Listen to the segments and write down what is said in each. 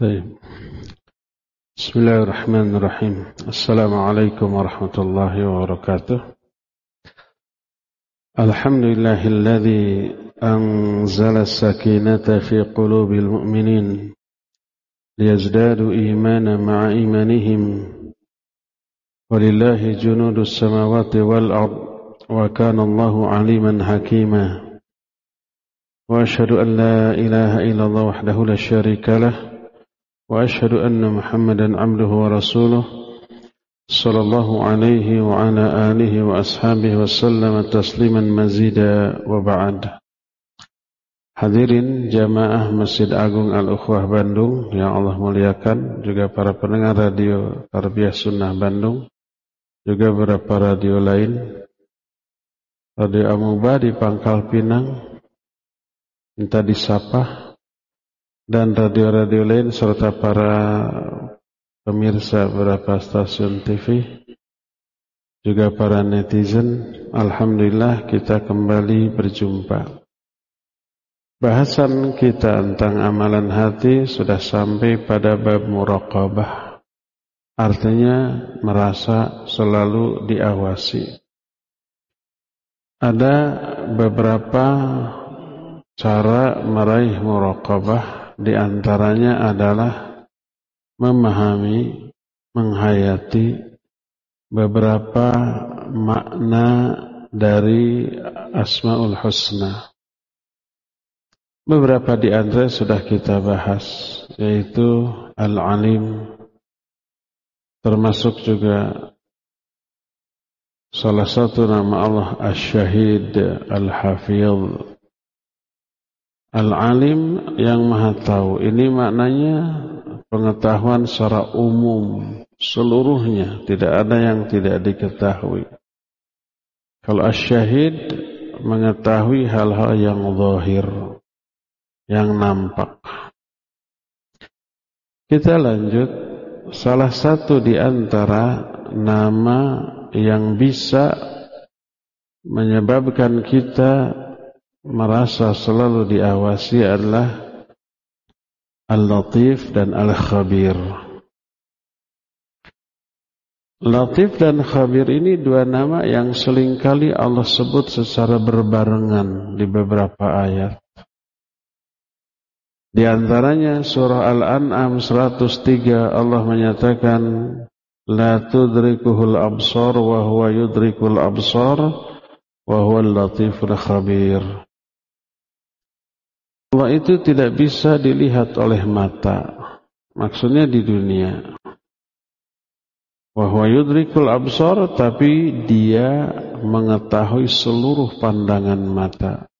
طيب. بسم الله الرحمن الرحيم. السلام عليكم ورحمة الله وبركاته. الحمد لله الذي أنزل السكينة في قلوب المؤمنين ليزدادوا إيمانا مع إيمانهم. ولله جنود السماوات والأرض وكان الله عليما حكيما. وأشهد أن لا إله إلا الله وحده لا شريك له. وأشهد أن محمدا عبده ورسوله صلى الله عليه وعلى آله وأصحابه وسلم تسليما مزيدا وبعد Hadirin jamaah Masjid Agung Al-Ukhwah Bandung yang Allah muliakan, juga para pendengar radio Tarbiyah Sunnah Bandung, juga beberapa radio lain, Radio Amuba di Pangkal Pinang, minta disapa, dan radio-radio lain serta para pemirsa beberapa stasiun TV, juga para netizen, Alhamdulillah kita kembali berjumpa. Bahasan kita tentang amalan hati sudah sampai pada bab muraqabah. Artinya merasa selalu diawasi. Ada beberapa cara meraih muraqabah di antaranya adalah memahami, menghayati beberapa makna dari Asmaul Husna. Beberapa di antara sudah kita bahas, yaitu Al-Alim, termasuk juga salah satu nama Allah Ash-Shahid Al-Hafidh. Al-Alim yang maha tahu, ini maknanya pengetahuan secara umum, seluruhnya, tidak ada yang tidak diketahui. Kalau Ash-Shahid mengetahui hal-hal yang zahir yang nampak. Kita lanjut, salah satu di antara nama yang bisa menyebabkan kita merasa selalu diawasi adalah Al-Latif dan Al-Khabir. Latif dan Khabir ini dua nama yang sering kali Allah sebut secara berbarengan di beberapa ayat. Di antaranya surah Al-An'am 103 Allah menyatakan la tudrikuhul absar wa huwa yudrikul absar wa huwal latiful khabir. Allah itu tidak bisa dilihat oleh mata. Maksudnya di dunia. Wa huwa yudrikul absar tapi dia mengetahui seluruh pandangan mata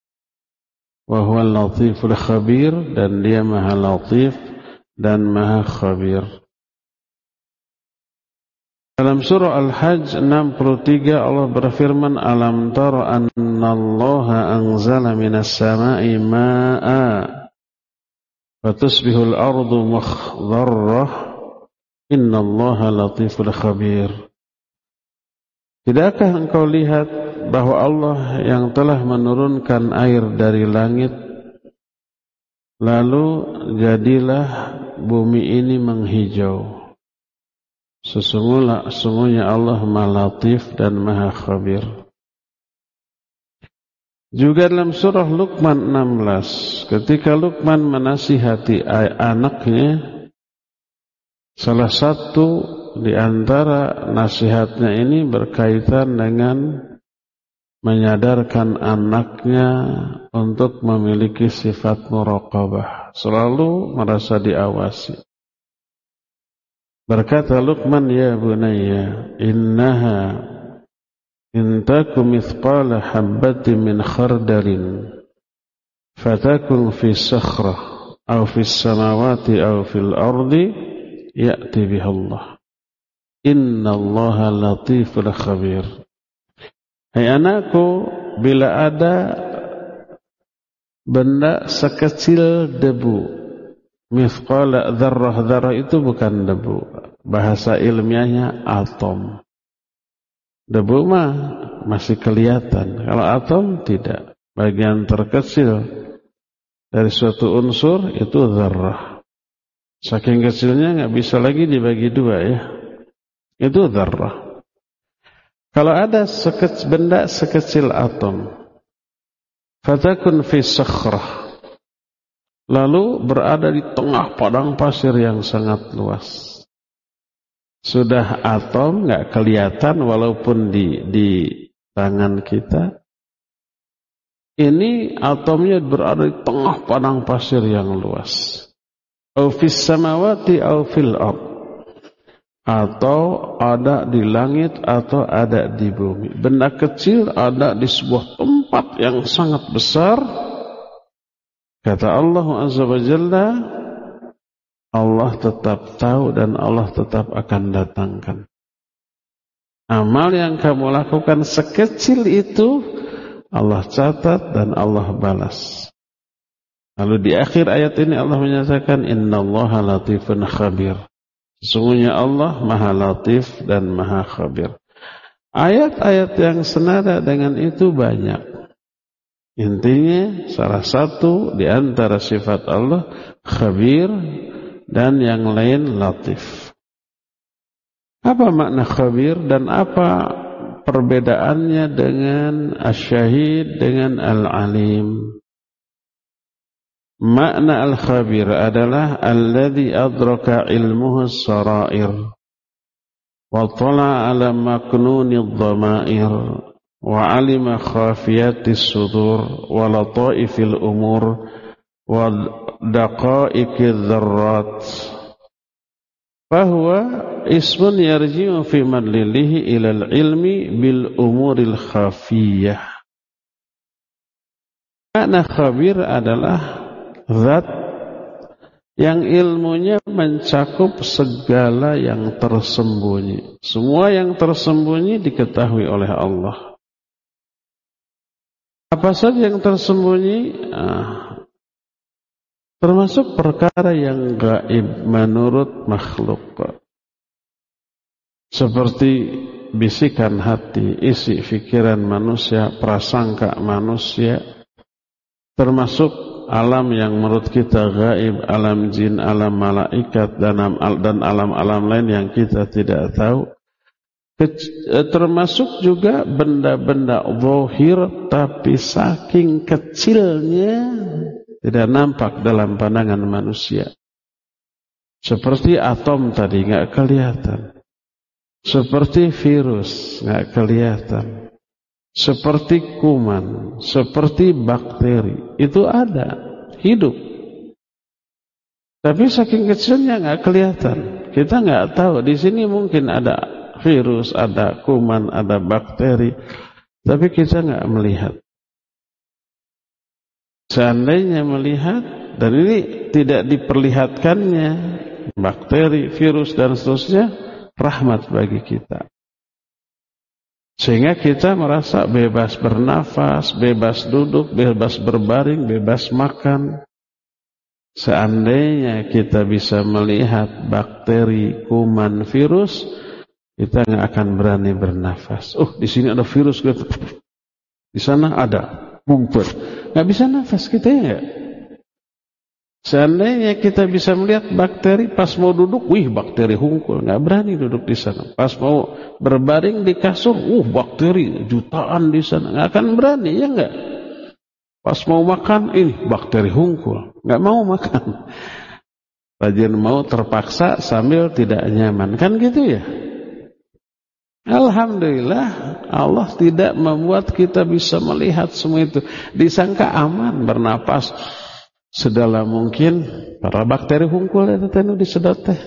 wa huwa latiful khabir dan dia maha latif dan maha khabir. Dalam surah Al-Hajj 63 Allah berfirman alam tara annallaha anzala minas sama'i ma'a fatusbihul ardu makhdharrah innallaha latiful khabir. Tidakkah engkau lihat bahwa Allah yang telah menurunkan air dari langit? Lalu jadilah bumi ini menghijau sesungguhnya, sesungguhnya Allah malatif dan maha khabir juga dalam surah Luqman 16 ketika Luqman menasihati anaknya salah satu di antara nasihatnya ini berkaitan dengan menyadarkan anaknya untuk memiliki sifat muraqabah, selalu merasa diawasi. Berkata Luqman ya bunayya, innaha in takum mithqala habbatin min khardalin fatakun fi sakhrah aw fi samawati aw fil ardi ya'ti biha Allah. Inna Allah latiful khabir. Hai anakku, bila ada benda sekecil debu, mithqala dzarrah dzarrah itu bukan debu. Bahasa ilmiahnya atom. Debu mah masih kelihatan. Kalau atom tidak. Bagian terkecil dari suatu unsur itu dzarrah. Saking kecilnya nggak bisa lagi dibagi dua ya. Itu darah. Kalau ada sekecil, benda sekecil atom, fatakun fi sakhrah, lalu berada di tengah padang pasir yang sangat luas. Sudah atom nggak kelihatan walaupun di di tangan kita. Ini atomnya berada di tengah padang pasir yang luas. Au fis samawati au fil ard atau ada di langit atau ada di bumi. Benda kecil ada di sebuah tempat yang sangat besar. Kata Allah Azza wa Jalla, Allah tetap tahu dan Allah tetap akan datangkan. Amal yang kamu lakukan sekecil itu Allah catat dan Allah balas. Lalu di akhir ayat ini Allah menyatakan innallaha latifun khabir. Sesungguhnya Allah maha latif dan maha khabir. Ayat-ayat yang senada dengan itu banyak. Intinya salah satu di antara sifat Allah khabir dan yang lain latif. Apa makna khabir dan apa perbedaannya dengan asyahid dengan al-alim? Makna al-khabir adalah alladhi adraka ilmuhu sarair wa tala ala maknuni dhamair wa alima khafiyati sudur wa lataifil umur wa daqaiki dharrat fahuwa ismun yarji'u fi madlilihi ilal ilmi bil umuril khafiyah Makna khabir adalah Zat yang ilmunya mencakup segala yang tersembunyi. Semua yang tersembunyi diketahui oleh Allah. Apa saja yang tersembunyi? Ah, termasuk perkara yang gaib menurut makhluk. Seperti bisikan hati, isi pikiran manusia, prasangka manusia, termasuk alam yang menurut kita gaib, alam jin, alam malaikat dan alam-alam lain yang kita tidak tahu. Eh, termasuk juga benda-benda zahir tapi saking kecilnya tidak nampak dalam pandangan manusia. Seperti atom tadi nggak kelihatan. Seperti virus nggak kelihatan seperti kuman, seperti bakteri, itu ada, hidup. Tapi saking kecilnya nggak kelihatan. Kita nggak tahu di sini mungkin ada virus, ada kuman, ada bakteri, tapi kita nggak melihat. Seandainya melihat dan ini tidak diperlihatkannya bakteri, virus dan seterusnya, rahmat bagi kita. Sehingga kita merasa bebas bernafas, bebas duduk, bebas berbaring, bebas makan. Seandainya kita bisa melihat bakteri, kuman, virus, kita nggak akan berani bernafas. Oh, di sini ada virus, di sana ada, ngumpet. Nggak bisa nafas kita ya. Seandainya kita bisa melihat bakteri pas mau duduk, wih bakteri hungkul, nggak berani duduk di sana. Pas mau berbaring di kasur, uh bakteri jutaan di sana, nggak akan berani ya nggak. Pas mau makan, ini bakteri hungkul, nggak mau makan. Rajin mau terpaksa sambil tidak nyaman, kan gitu ya. Alhamdulillah Allah tidak membuat kita bisa melihat semua itu. Disangka aman bernapas Sedalam mungkin para bakteri hungkul itu tenu disedot teh.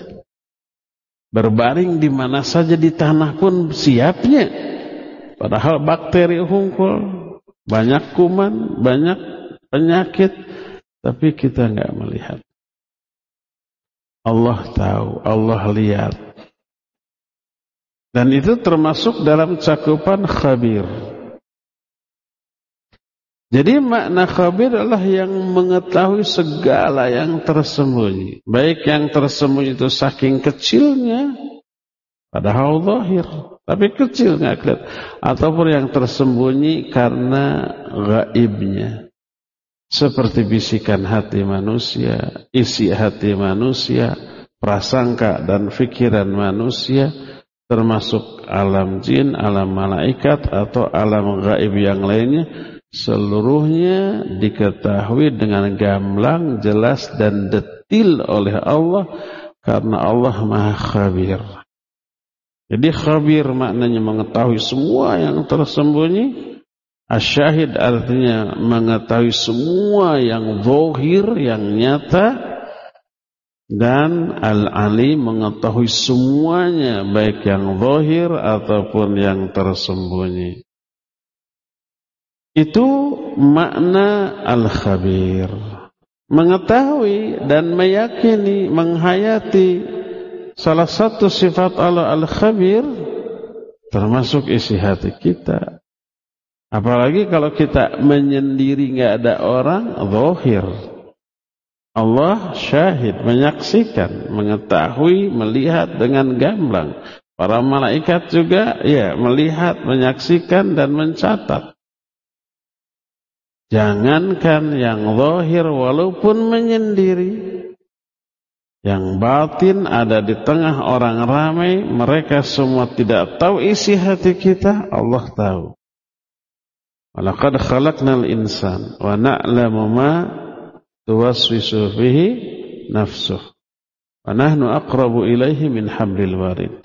Berbaring di mana saja di tanah pun siapnya. Padahal bakteri hungkul banyak kuman, banyak penyakit, tapi kita nggak melihat. Allah tahu, Allah lihat. Dan itu termasuk dalam cakupan khabir. Jadi makna khabir adalah yang mengetahui segala yang tersembunyi. Baik yang tersembunyi itu saking kecilnya, padahal zahir. Tapi kecil nggak kelihatan. Ataupun yang tersembunyi karena gaibnya. Seperti bisikan hati manusia, isi hati manusia, prasangka dan fikiran manusia termasuk alam jin, alam malaikat atau alam gaib yang lainnya seluruhnya diketahui dengan gamblang, jelas dan detil oleh Allah karena Allah Maha Khabir. Jadi khabir maknanya mengetahui semua yang tersembunyi. Asyahid artinya mengetahui semua yang zohir, yang nyata dan al-ali mengetahui semuanya baik yang zahir ataupun yang tersembunyi. Itu makna al-khabir. Mengetahui dan meyakini menghayati salah satu sifat Allah al-khabir termasuk isi hati kita. Apalagi kalau kita menyendiri nggak ada orang zahir Allah syahid, menyaksikan, mengetahui, melihat dengan gamblang. Para malaikat juga ya melihat, menyaksikan dan mencatat. Jangankan yang zahir walaupun menyendiri. Yang batin ada di tengah orang ramai, mereka semua tidak tahu isi hati kita, Allah tahu. Walaqad khalaqnal insan wa na'lamu ma tuwaswisu fihi nafsuh. Wa nahnu aqrabu ilaihi min hablil warid.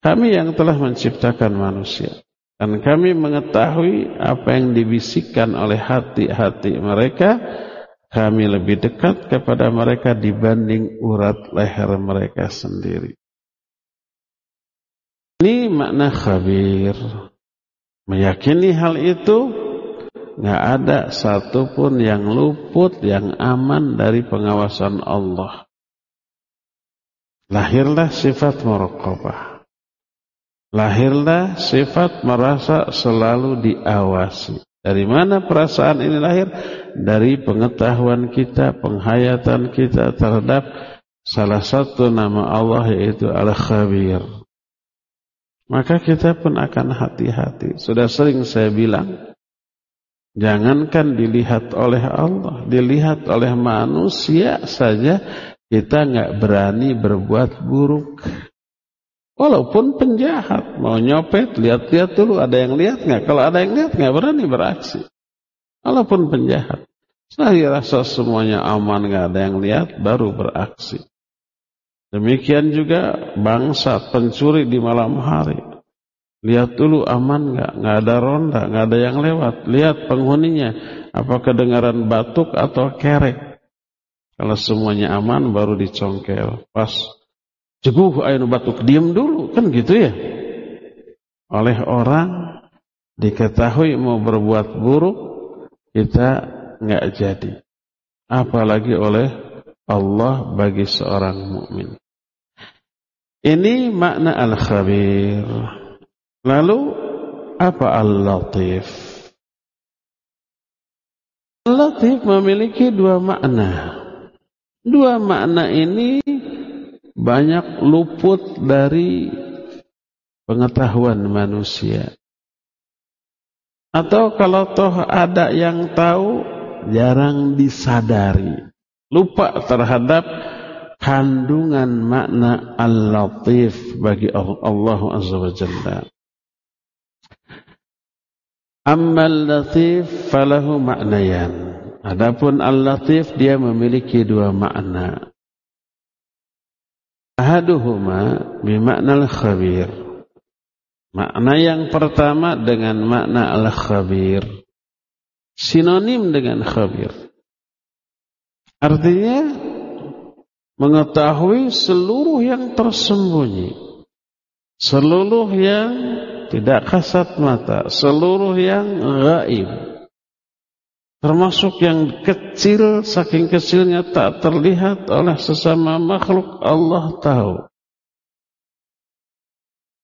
Kami yang telah menciptakan manusia dan kami mengetahui apa yang dibisikkan oleh hati-hati mereka, kami lebih dekat kepada mereka dibanding urat leher mereka sendiri. Ini makna khabir. Meyakini hal itu nggak ada satupun yang luput, yang aman dari pengawasan Allah. Lahirlah sifat muraqabah. Lahirlah sifat merasa selalu diawasi. Dari mana perasaan ini lahir? Dari pengetahuan kita, penghayatan kita terhadap salah satu nama Allah yaitu Al-Khabir. Maka kita pun akan hati-hati. Sudah sering saya bilang, Jangankan dilihat oleh Allah, dilihat oleh manusia saja kita nggak berani berbuat buruk. Walaupun penjahat mau nyopet, lihat-lihat dulu ada yang lihat nggak? Kalau ada yang lihat nggak berani beraksi. Walaupun penjahat, saya rasa semuanya aman nggak ada yang lihat baru beraksi. Demikian juga bangsa pencuri di malam hari. Lihat dulu aman nggak? Nggak ada ronda, nggak ada yang lewat. Lihat penghuninya, apa kedengaran batuk atau kerek. Kalau semuanya aman baru dicongkel. Pas jeguh ayo batuk, diam dulu, kan gitu ya. Oleh orang diketahui mau berbuat buruk, kita nggak jadi. Apalagi oleh Allah bagi seorang mukmin. Ini makna al-khabir. Lalu apa Al-Latif? Al-Latif memiliki dua makna. Dua makna ini banyak luput dari pengetahuan manusia. Atau kalau toh ada yang tahu, jarang disadari. Lupa terhadap kandungan makna al-latif bagi Allah Azza wa Jalla. Ammal latif falahu maknayan. Adapun al-latif dia memiliki dua makna. Ahaduhuma bimakna al-khabir. Makna yang pertama dengan makna al-khabir. Sinonim dengan khabir. Artinya mengetahui seluruh yang tersembunyi. Seluruh yang tidak kasat mata, seluruh yang gaib. Termasuk yang kecil, saking kecilnya tak terlihat oleh sesama makhluk Allah tahu.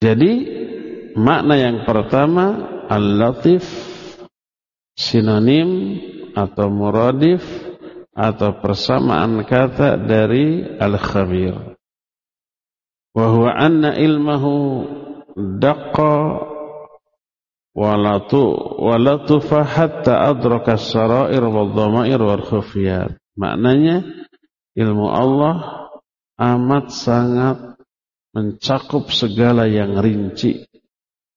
Jadi makna yang pertama Al-Latif sinonim atau muradif atau persamaan kata dari Al-Khabir. Wa anna ilmahu daqqa walatu walatufa hatta adraka sarair wal dhamair wal khufiyat maknanya ilmu Allah amat sangat mencakup segala yang rinci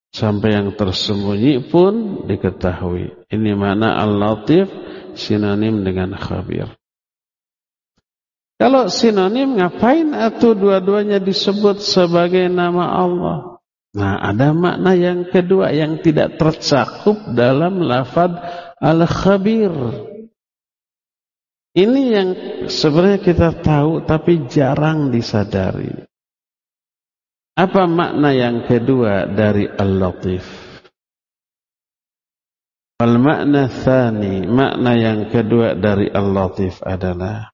sampai yang tersembunyi pun diketahui. Ini mana Al-Latif sinonim dengan khabir. Kalau sinonim ngapain atau dua-duanya disebut sebagai nama Allah? Nah, ada makna yang kedua yang tidak tercakup dalam lafad al-khabir. Ini yang sebenarnya kita tahu tapi jarang disadari. Apa makna yang kedua dari al-latif? Al-makna thani, makna yang kedua dari al-latif adalah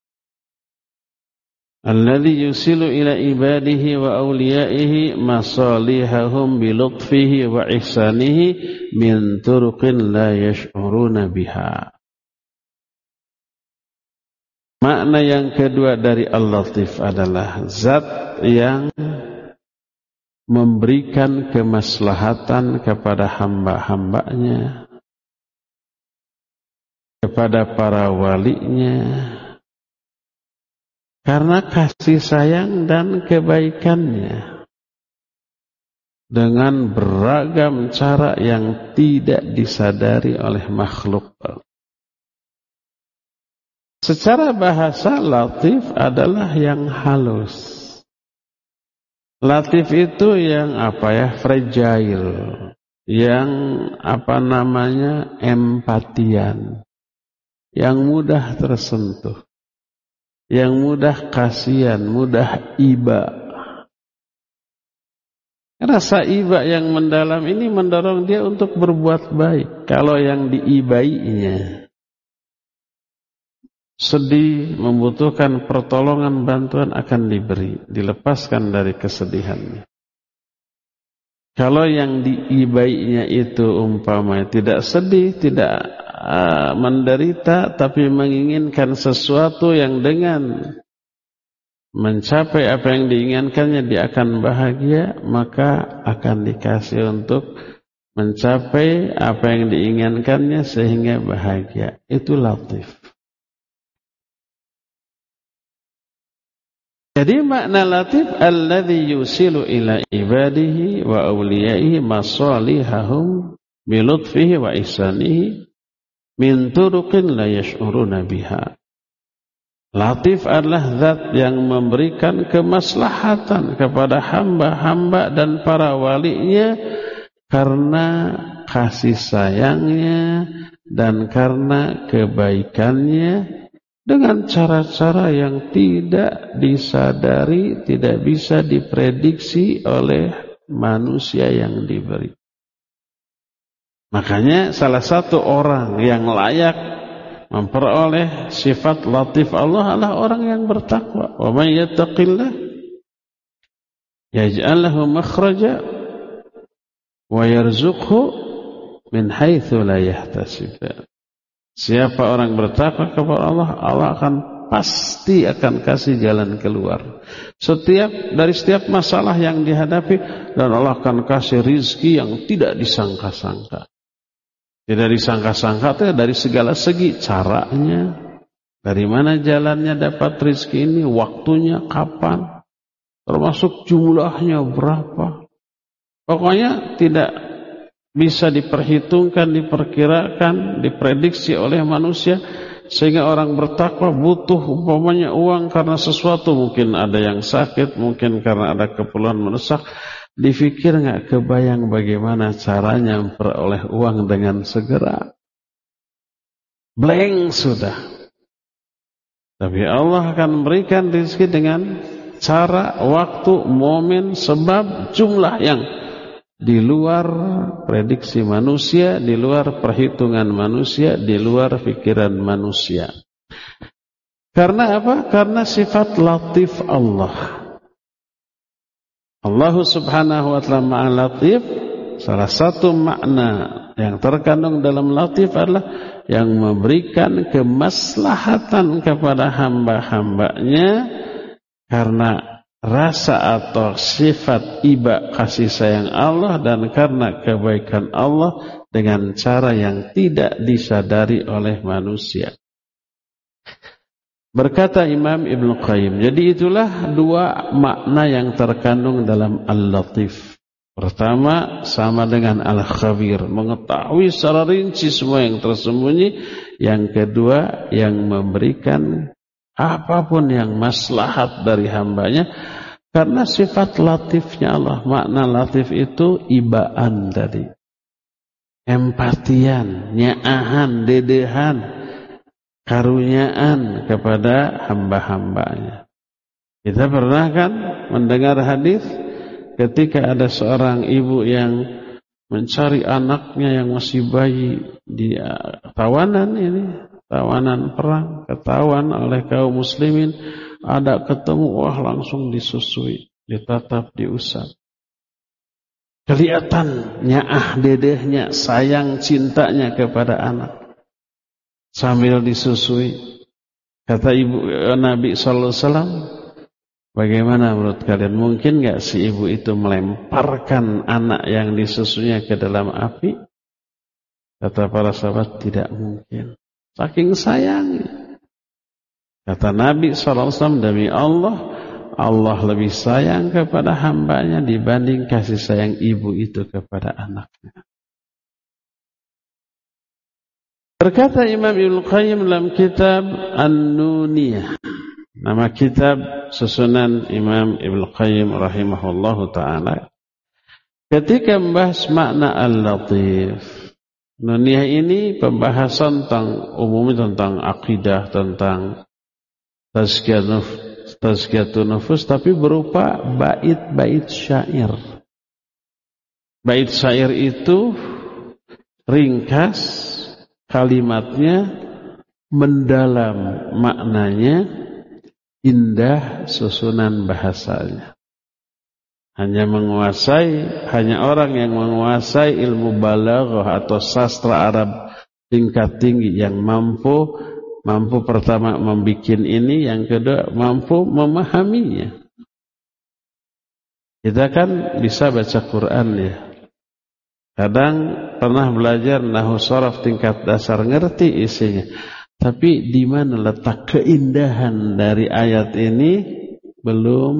Alladhi yusilu ila ibadihi wa awliyaihi masalihahum bilutfihi wa ihsanihi min turuqin la yash'uruna biha. Makna yang kedua dari Al-Latif adalah zat yang memberikan kemaslahatan kepada hamba-hambanya, kepada para walinya, karena kasih sayang dan kebaikannya. Dengan beragam cara yang tidak disadari oleh makhluk. Secara bahasa latif adalah yang halus. Latif itu yang apa ya fragile, yang apa namanya empatian, yang mudah tersentuh yang mudah kasihan, mudah iba. Rasa iba yang mendalam ini mendorong dia untuk berbuat baik. Kalau yang diibainya sedih, membutuhkan pertolongan, bantuan akan diberi, dilepaskan dari kesedihannya. Kalau yang diibainya itu umpamanya tidak sedih, tidak uh, menderita tapi menginginkan sesuatu yang dengan mencapai apa yang diinginkannya dia akan bahagia maka akan dikasih untuk mencapai apa yang diinginkannya sehingga bahagia. Itu latif jadi makna latif alladhi yusilu ila ibadihi wa awliyaihi masalihahum bilutfihi wa ihsanihi min turuqin la yash'uruna biha. Latif adalah zat yang memberikan kemaslahatan kepada hamba-hamba dan para walinya karena kasih sayangnya dan karena kebaikannya dengan cara-cara yang tidak disadari, tidak bisa diprediksi oleh manusia yang diberi. Makanya salah satu orang yang layak memperoleh sifat latif Allah adalah orang yang bertakwa. Wa man yattaqillah yaj'al lahu makhraja wa yarzuqhu min haitsu la yahtasib. Siapa orang bertakwa kepada Allah, Allah akan pasti akan kasih jalan keluar. Setiap dari setiap masalah yang dihadapi dan Allah akan kasih rizki yang tidak disangka-sangka. Tidak disangka-sangka itu dari segala segi caranya, dari mana jalannya dapat rezeki ini, waktunya kapan, termasuk jumlahnya berapa. Pokoknya tidak bisa diperhitungkan, diperkirakan, diprediksi oleh manusia sehingga orang bertakwa butuh umpamanya uang karena sesuatu mungkin ada yang sakit, mungkin karena ada keperluan mendesak Difikir nggak kebayang bagaimana caranya memperoleh uang dengan segera? Blank sudah. Tapi Allah akan memberikan rezeki dengan cara, waktu, momen, sebab, jumlah yang di luar prediksi manusia, di luar perhitungan manusia, di luar pikiran manusia. Karena apa? Karena sifat latif Allah. Allah subhanahu wa ta'ala ma'al latif Salah satu makna yang terkandung dalam latif adalah Yang memberikan kemaslahatan kepada hamba-hambanya Karena rasa atau sifat iba kasih sayang Allah Dan karena kebaikan Allah Dengan cara yang tidak disadari oleh manusia Berkata Imam Ibn Qayyim, jadi itulah dua makna yang terkandung dalam Al-Latif. Pertama, sama dengan Al-Khabir, mengetahui secara rinci semua yang tersembunyi. Yang kedua, yang memberikan apa pun yang maslahat dari hambanya. Karena sifat latifnya Allah, makna latif itu ibaan tadi. Empatian, nyaahan, dedehan, karunyaan kepada hamba-hambanya. Kita pernah kan mendengar hadis ketika ada seorang ibu yang mencari anaknya yang masih bayi di uh, tawanan ini, tawanan perang, ketahuan oleh kaum muslimin, ada ketemu, wah langsung disusui, ditatap, diusap. Kelihatan nyaah dedehnya, sayang cintanya kepada anak sambil disusui. Kata ibu eh, Nabi sallallahu alaihi wasallam, bagaimana menurut kalian mungkin nggak si ibu itu melemparkan anak yang disusunya ke dalam api? Kata para sahabat tidak mungkin. Saking sayang. Kata Nabi wasallam demi Allah, Allah lebih sayang kepada hambanya dibanding kasih sayang ibu itu kepada anaknya. Berkata Imam Ibn Qayyim dalam kitab An-Nuniyah. Nama kitab susunan Imam Ibn Qayyim rahimahullahu ta'ala. Ketika membahas makna Al-Latif. Nuniyah ini pembahasan tentang umumnya tentang akidah, tentang tazkiyatun nufus, tapi berupa bait-bait syair. Bait syair itu ringkas, kalimatnya mendalam maknanya indah susunan bahasanya hanya menguasai hanya orang yang menguasai ilmu balaghah atau sastra Arab tingkat tinggi yang mampu mampu pertama membuat ini yang kedua mampu memahaminya kita kan bisa baca Quran ya Kadang pernah belajar nahu sorof tingkat dasar ngerti isinya. Tapi di mana letak keindahan dari ayat ini belum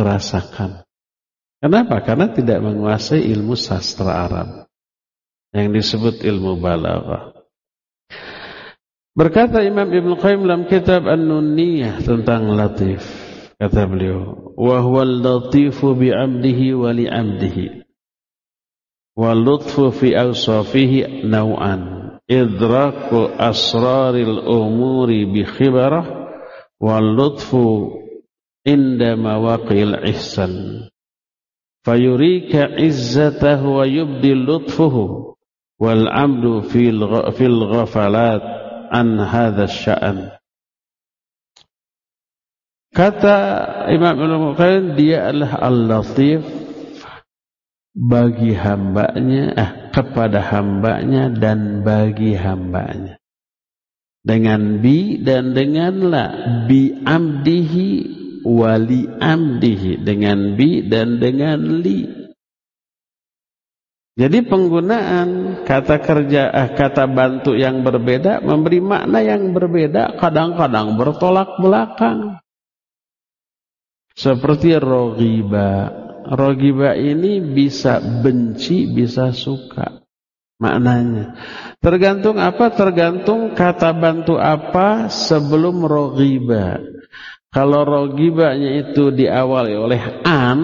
rasakan. Kenapa? Karena tidak menguasai ilmu sastra Arab yang disebut ilmu balaghah. Berkata Imam Ibn Qayyim dalam kitab An-Nunniyah tentang latif. Kata beliau, "Wa huwal latifu bi 'amdihi wa li 'amdihi." Wa lutfu fi awsafihi naw'an. Idraku asraril umuri bi khibarah wa lutfu inda mawaqil ihsan. Fayurika izzatahu wa yubdi lutfuhu wal amdu fil fil ghafalat an hadha sya'an. Kata Imam Al-Muqayyim dia adalah Al-Latif bagi hambanya eh, kepada hambanya dan bagi hambanya. Dengan bi dan dengan la bi amdihi wali amdihi. Dengan bi dan dengan li. Jadi penggunaan kata kerja, eh, kata bantu yang berbeda memberi makna yang berbeda, kadang-kadang bertolak belakang. Seperti rogiba, rogiba ini bisa benci, bisa suka. Maknanya. Tergantung apa? Tergantung kata bantu apa sebelum rogiba. Kalau rogibanya itu diawali oleh an,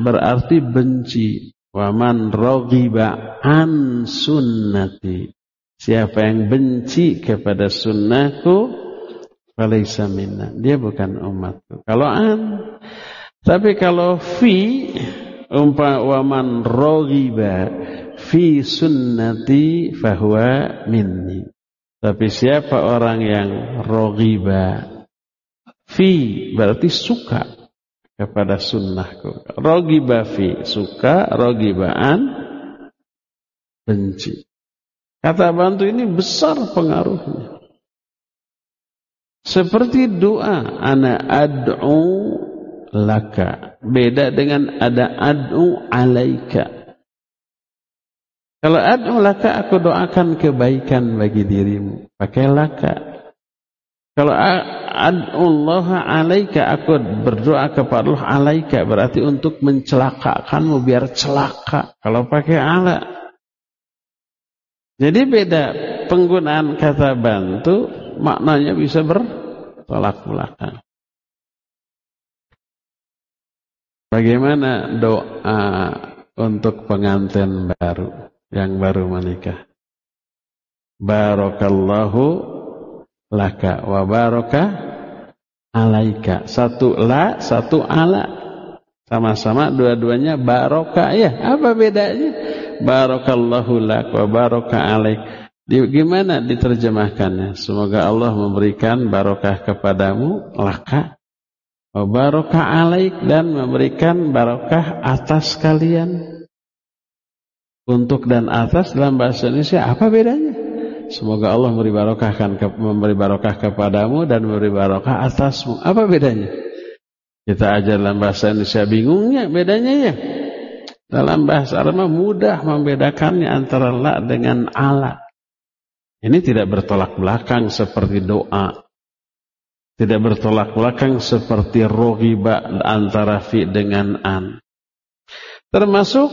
berarti benci. Waman rogiba an sunnati. Siapa yang benci kepada sunnahku, falaysa minna. Dia bukan umatku. Kalau an, tapi kalau fi umpaman roghiba fi sunnati fahuwa minni. Tapi siapa orang yang roghiba fi berarti suka kepada sunnahku. Roghiba fi suka, roghibaan benci. Kata bantu ini besar pengaruhnya. Seperti doa ana ad'u laka. Beda dengan ada ad'u alaika. Kalau ad'u laka aku doakan kebaikan bagi dirimu. Pakai laka. Kalau Allah alaika aku berdoa kepada Allah alaika berarti untuk mencelakakanmu biar celaka. Kalau pakai ala. Jadi beda penggunaan kata bantu maknanya bisa bertolak belakang. Bagaimana doa untuk pengantin baru yang baru menikah? Barakallahu laka wa baraka alaika. Satu la, satu ala. Sama-sama dua-duanya barokah ya. Apa bedanya? Barakallahu lak wa baraka alaik. Gimana diterjemahkannya? Semoga Allah memberikan barokah kepadamu laka wa baraka alaik dan memberikan barokah atas kalian. Untuk dan atas dalam bahasa Indonesia apa bedanya? Semoga Allah memberi barokah, kan, memberi barokah kepadamu dan memberi barokah atasmu. Apa bedanya? Kita ajar dalam bahasa Indonesia bingungnya bedanya ya. Dalam bahasa Arab mudah membedakannya antara la dengan ala. Ini tidak bertolak belakang seperti doa. Tidak bertolak belakang seperti rohiba antara fi dengan an. Termasuk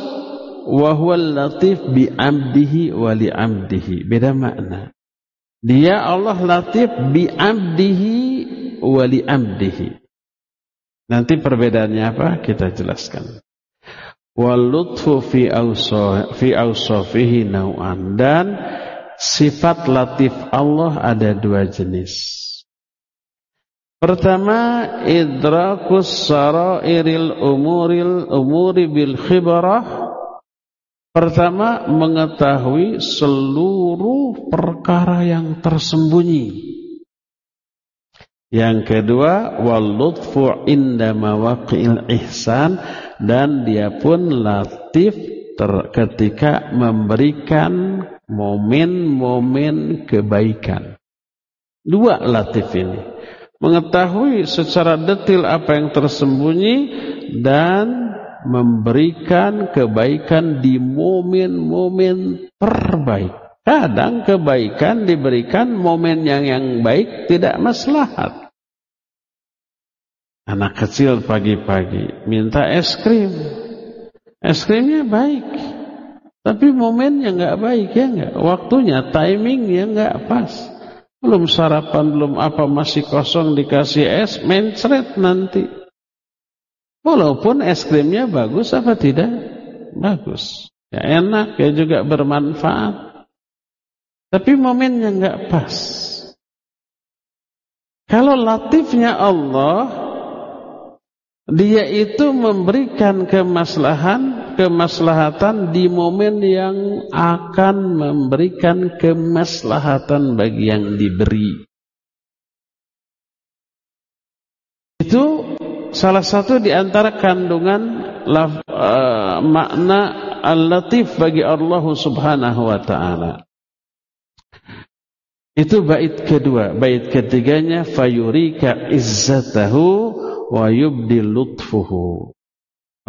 wahwal latif bi amdihi wa li amdihi. Beda makna. Dia Allah latif bi amdihi wa li amdihi. Nanti perbedaannya apa? Kita jelaskan. Wal lutfu fi fi awsafihi nau'an dan sifat latif Allah ada dua jenis. Pertama, idrakus sarairil umuril umuri bil khibarah Pertama, mengetahui seluruh perkara yang tersembunyi. Yang kedua, walutfu inda mawaqi'il ihsan dan dia pun latif ketika memberikan momen-momen kebaikan. Dua latif ini. Mengetahui secara detail apa yang tersembunyi dan memberikan kebaikan di momen-momen terbaik. Kadang kebaikan diberikan momen yang yang baik tidak maslahat. Anak kecil pagi-pagi minta es krim. Es krimnya baik. Tapi momennya nggak baik ya nggak. Waktunya, timingnya nggak pas. Belum sarapan, belum apa masih kosong dikasih es, mencret nanti. Walaupun es krimnya bagus apa tidak? Bagus. Ya enak, ya juga bermanfaat. Tapi momennya nggak pas. Kalau latifnya Allah, dia itu memberikan kemaslahan, kemaslahatan di momen yang akan memberikan kemaslahatan bagi yang diberi. Salah satu di antara kandungan laf, uh, makna al-latif bagi Allah Subhanahu wa taala. Itu bait kedua, bait ketiganya fayurika izzatahu wa yubdi lutfuhu.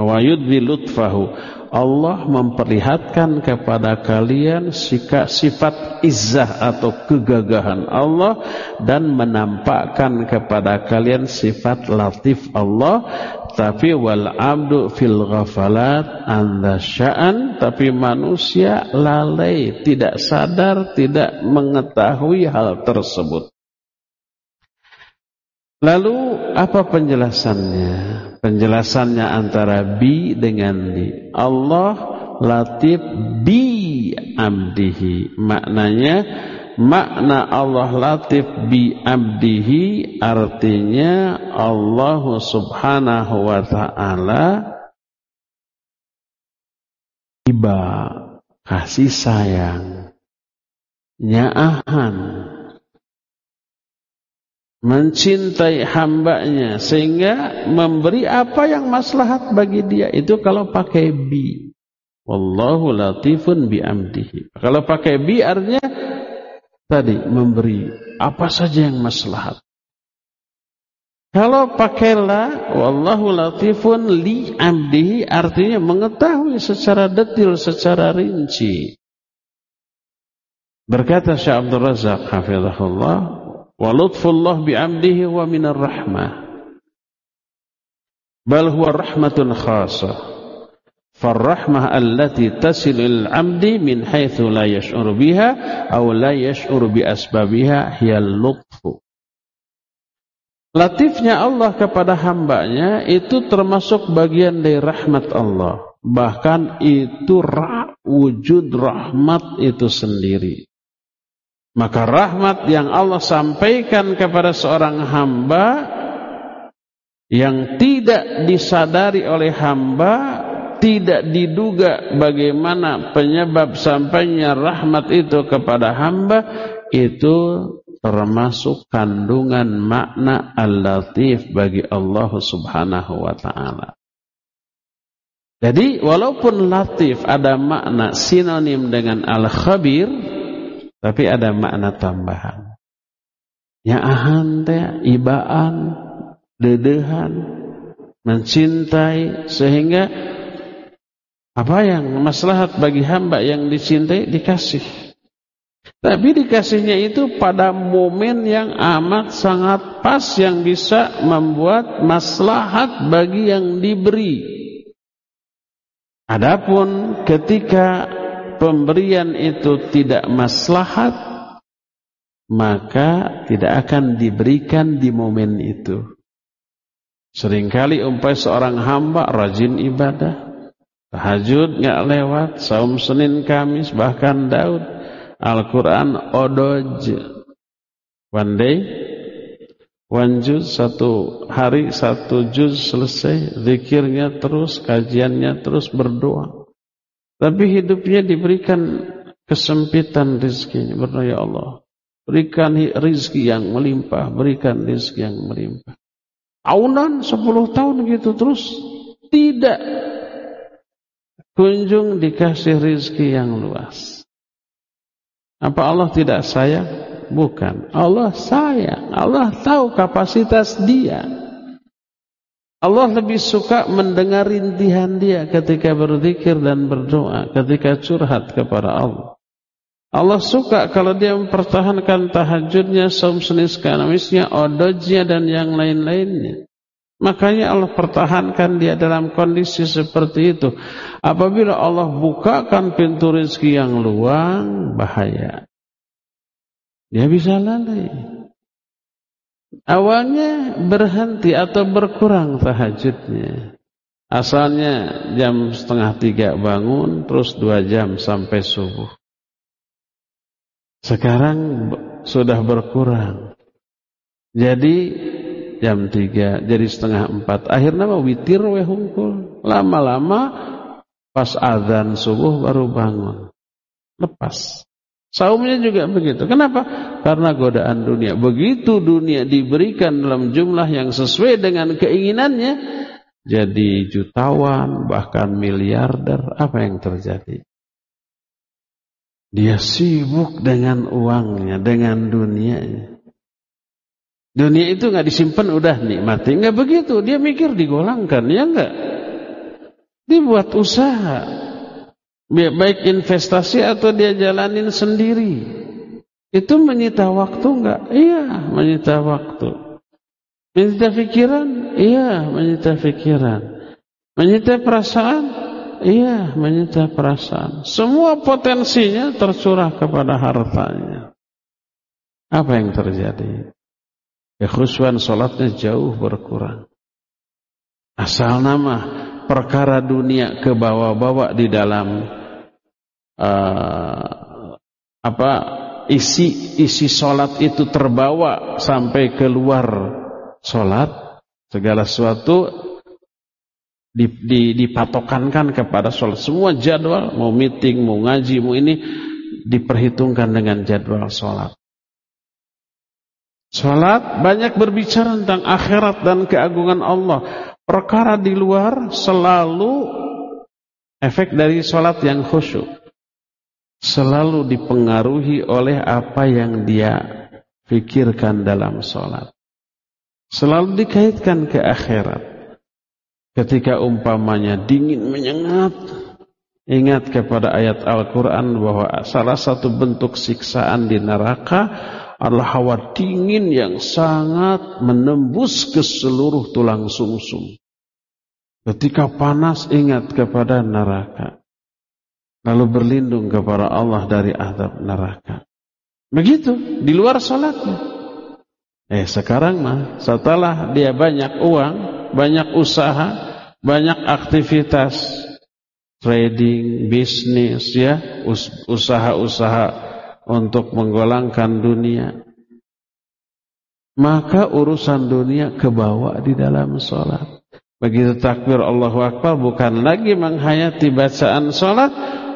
Wa lutfahu. Allah memperlihatkan kepada kalian sifat izzah atau kegagahan Allah dan menampakkan kepada kalian sifat latif Allah. Tapi wal abdu fil ghafalat anda sya'an. Tapi manusia lalai tidak sadar tidak mengetahui hal tersebut lalu apa penjelasannya Penjelasannya antara bi dengan di. Allah latif bi amdihi. Maknanya makna Allah latif bi abdihi artinya Allah subhanahu wa ta'ala iba kasih sayang nyaahan mencintai hambanya sehingga memberi apa yang maslahat bagi dia. Itu kalau pakai bi. Wallahu latifun bi amdihi. Kalau pakai bi artinya tadi memberi apa saja yang maslahat. Kalau pakai la wallahu latifun li amdihi artinya mengetahui secara detil secara rinci. Berkata Syekh Abdul Razak hafizahullah Walutfullah bi'amdihi wa minar rahmah. Bal huwa rahmatun khasah. Farrahmah allati tasilil amdi min haitsu la yash'ur biha aw la yash'ur bi asbabiha hiya lutfu. Latifnya Allah kepada hambanya itu termasuk bagian dari rahmat Allah. Bahkan itu ra, wujud rahmat itu sendiri. Maka rahmat yang Allah sampaikan kepada seorang hamba yang tidak disadari oleh hamba tidak diduga bagaimana penyebab sampainya rahmat itu kepada hamba itu termasuk kandungan makna al-latif bagi Allah Subhanahu wa taala. Jadi walaupun latif ada makna sinonim dengan al-khabir tapi ada makna tambahan. Ya ahan teh ibaan, dedehan, mencintai sehingga apa yang maslahat bagi hamba yang dicintai dikasih. Tapi dikasihnya itu pada momen yang amat sangat pas yang bisa membuat maslahat bagi yang diberi. Adapun ketika pemberian itu tidak maslahat, maka tidak akan diberikan di momen itu. Seringkali umpai seorang hamba rajin ibadah, Tahajud nggak lewat, saum Senin Kamis bahkan Daud Al-Quran odoj one day one juz satu hari satu juz selesai zikirnya terus kajiannya terus berdoa tapi hidupnya diberikan kesempitan rizkinya berdoa ya Allah berikan rizki yang melimpah berikan rizki yang melimpah tahunan sepuluh tahun gitu terus tidak kunjung dikasih rizki yang luas. Apa Allah tidak sayang? Bukan. Allah sayang. Allah tahu kapasitas dia. Allah lebih suka mendengar rintihan dia ketika berzikir dan berdoa, ketika curhat kepada Allah. Allah suka kalau dia mempertahankan tahajudnya, saum senis kanamisnya, odojnya dan yang lain-lainnya. Makanya Allah pertahankan dia dalam kondisi seperti itu. Apabila Allah bukakan pintu rezeki yang luang, bahaya. Dia bisa lalai. Awalnya berhenti atau berkurang tahajudnya. Asalnya jam setengah tiga bangun, terus dua jam sampai subuh. Sekarang sudah berkurang. Jadi jam 3 jadi setengah 4 akhirnya mah witir we hungkul lama-lama pas azan subuh baru bangun lepas saumnya juga begitu kenapa karena godaan dunia begitu dunia diberikan dalam jumlah yang sesuai dengan keinginannya jadi jutawan bahkan miliarder apa yang terjadi dia sibuk dengan uangnya dengan dunianya Dunia itu nggak disimpan udah nikmati. Nggak begitu. Dia mikir digolangkan. Ya nggak. Dibuat usaha. Baik investasi atau dia jalanin sendiri. Itu menyita waktu nggak? Iya, menyita waktu. Menyita pikiran? Iya, menyita pikiran. Menyita perasaan? Iya, menyita perasaan. Semua potensinya tercurah kepada hartanya. Apa yang terjadi? Kekhusyuan sholatnya jauh berkurang. Asal nama perkara dunia ke bawah-bawah di dalam uh, apa isi isi sholat itu terbawa sampai keluar sholat segala sesuatu dipatokankan kepada sholat semua jadwal mau meeting mau ngaji mau ini diperhitungkan dengan jadwal sholat Salat banyak berbicara tentang akhirat dan keagungan Allah. Perkara di luar selalu efek dari salat yang khusyuk. Selalu dipengaruhi oleh apa yang dia pikirkan dalam salat. Selalu dikaitkan ke akhirat. Ketika umpamanya dingin menyengat, ingat kepada ayat Al-Quran bahwa salah satu bentuk siksaan di neraka adalah hawa dingin yang sangat menembus ke seluruh tulang sumsum. Ketika panas ingat kepada neraka. Lalu berlindung kepada Allah dari azab neraka. Begitu, di luar salatnya. Eh sekarang mah setelah dia banyak uang, banyak usaha, banyak aktivitas trading, bisnis ya, usaha-usaha untuk menggolangkan dunia. Maka urusan dunia kebawa di dalam sholat. Begitu takbir Allahu Akbar bukan lagi menghayati bacaan sholat,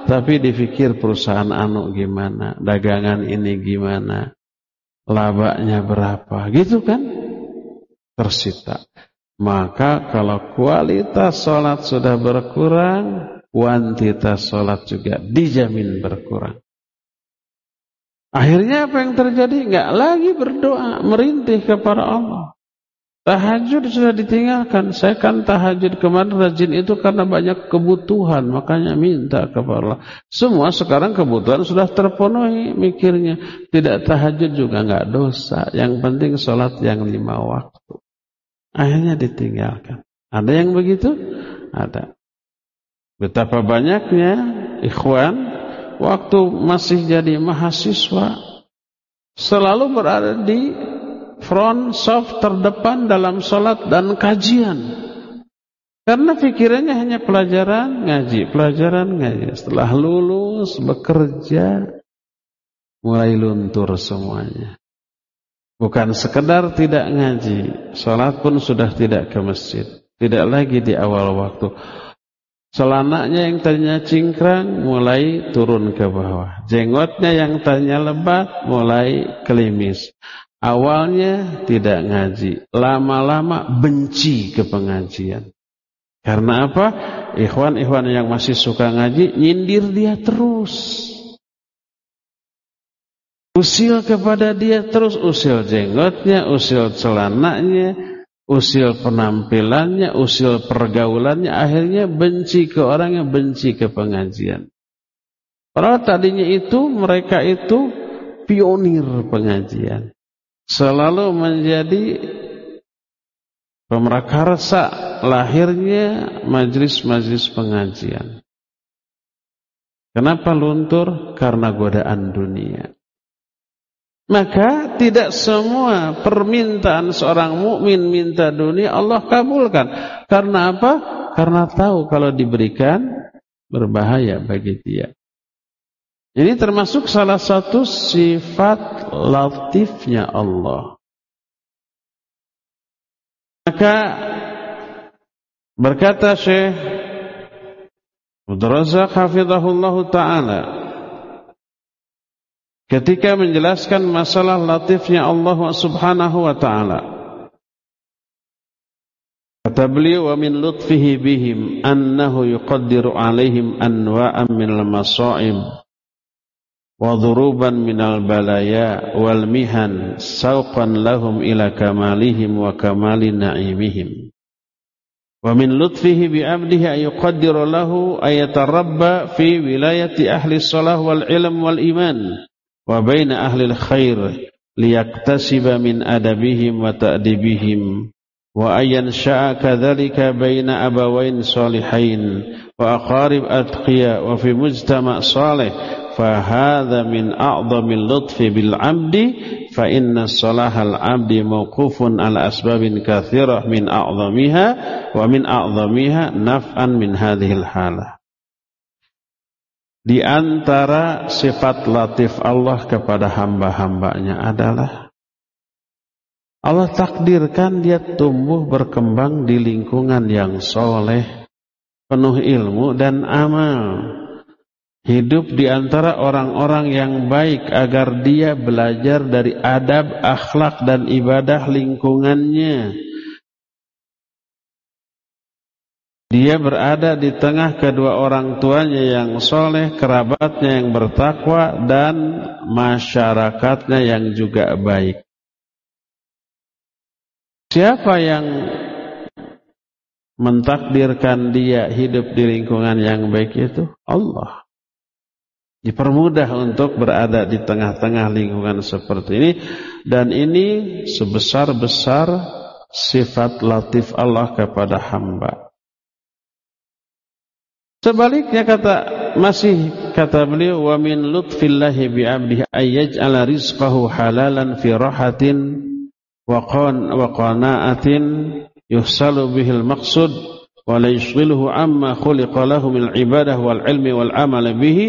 tapi dipikir perusahaan anu gimana, dagangan ini gimana, labanya berapa, gitu kan? Tersita. Maka kalau kualitas sholat sudah berkurang, kuantitas sholat juga dijamin berkurang. Akhirnya apa yang terjadi? Enggak lagi berdoa, merintih kepada Allah. Tahajud sudah ditinggalkan. Saya kan tahajud kemarin rajin itu karena banyak kebutuhan. Makanya minta kepada Allah. Semua sekarang kebutuhan sudah terpenuhi mikirnya. Tidak tahajud juga nggak dosa. Yang penting sholat yang lima waktu. Akhirnya ditinggalkan. Ada yang begitu? Ada. Betapa banyaknya ikhwan waktu masih jadi mahasiswa selalu berada di front soft terdepan dalam sholat dan kajian. Karena pikirannya hanya pelajaran ngaji, pelajaran ngaji. Setelah lulus bekerja mulai luntur semuanya. Bukan sekedar tidak ngaji, sholat pun sudah tidak ke masjid. Tidak lagi di awal waktu. Celananya yang tadinya cingkrang mulai turun ke bawah. Jenggotnya yang tadinya lebat mulai kelimis. Awalnya tidak ngaji, lama-lama benci ke pengajian. Karena apa? Ikhwan-ikhwan yang masih suka ngaji nyindir dia terus. Usil kepada dia terus, usil jenggotnya, usil celananya, usil penampilannya, usil pergaulannya, akhirnya benci ke orang yang benci ke pengajian. Padahal tadinya itu mereka itu pionir pengajian selalu menjadi pemrakarsa lahirnya majlis-majlis pengajian. Kenapa luntur? Karena godaan dunia. Maka tidak semua permintaan seorang mukmin minta dunia Allah kabulkan. Karena apa? Karena tahu kalau diberikan berbahaya bagi dia. Ini termasuk salah satu sifat latifnya Allah. Maka berkata Syekh Mudrazak hafizahullah ta'ala ketika menjelaskan masalah latifnya Allah subhanahu wa ta'ala kata beliau wa min lutfihi bihim annahu yuqaddiru alaihim anwa'an minal masa'ib وضروبا من البلايا والمهن سوقا لهم إلى كمالهم وكمال نعيمهم. ومن لطفه بعبده أن يقدر له أن يتربى في ولاية أهل الصلاة والعلم والإيمان وبين أهل الخير ليكتسب من أدبهم وتأديبهم وأن ينشأ كذلك بين أبوين صالحين وأقارب أتقياء وفي مجتمع صالح فهذا من أعظم اللطف بالعبد فإن صلاح العبد موقوف على أسباب كثيرة من أعظمها ومن أعظمها نفعا من هذه الحالة Di antara sifat latif Allah kepada hamba-hambanya adalah Allah takdirkan dia tumbuh berkembang di lingkungan yang soleh, penuh ilmu dan amal. Hidup di antara orang-orang yang baik agar dia belajar dari adab, akhlak dan ibadah lingkungannya. Dia berada di tengah kedua orang tuanya yang soleh, kerabatnya yang bertakwa, dan masyarakatnya yang juga baik. Siapa yang mentakdirkan dia hidup di lingkungan yang baik itu? Allah. Dipermudah untuk berada di tengah-tengah lingkungan seperti ini dan ini sebesar-besar sifat latif Allah kepada hamba. Sebaliknya kata masih kata beliau wa min lutfillahi bi 'abdihi ayyaj'ala rizqahu halalan fi rahatin wa qan wa qana'atin yuhsalu bihil maqsud ولا يشغله عما خلق له من العبادة والعلم والعمل به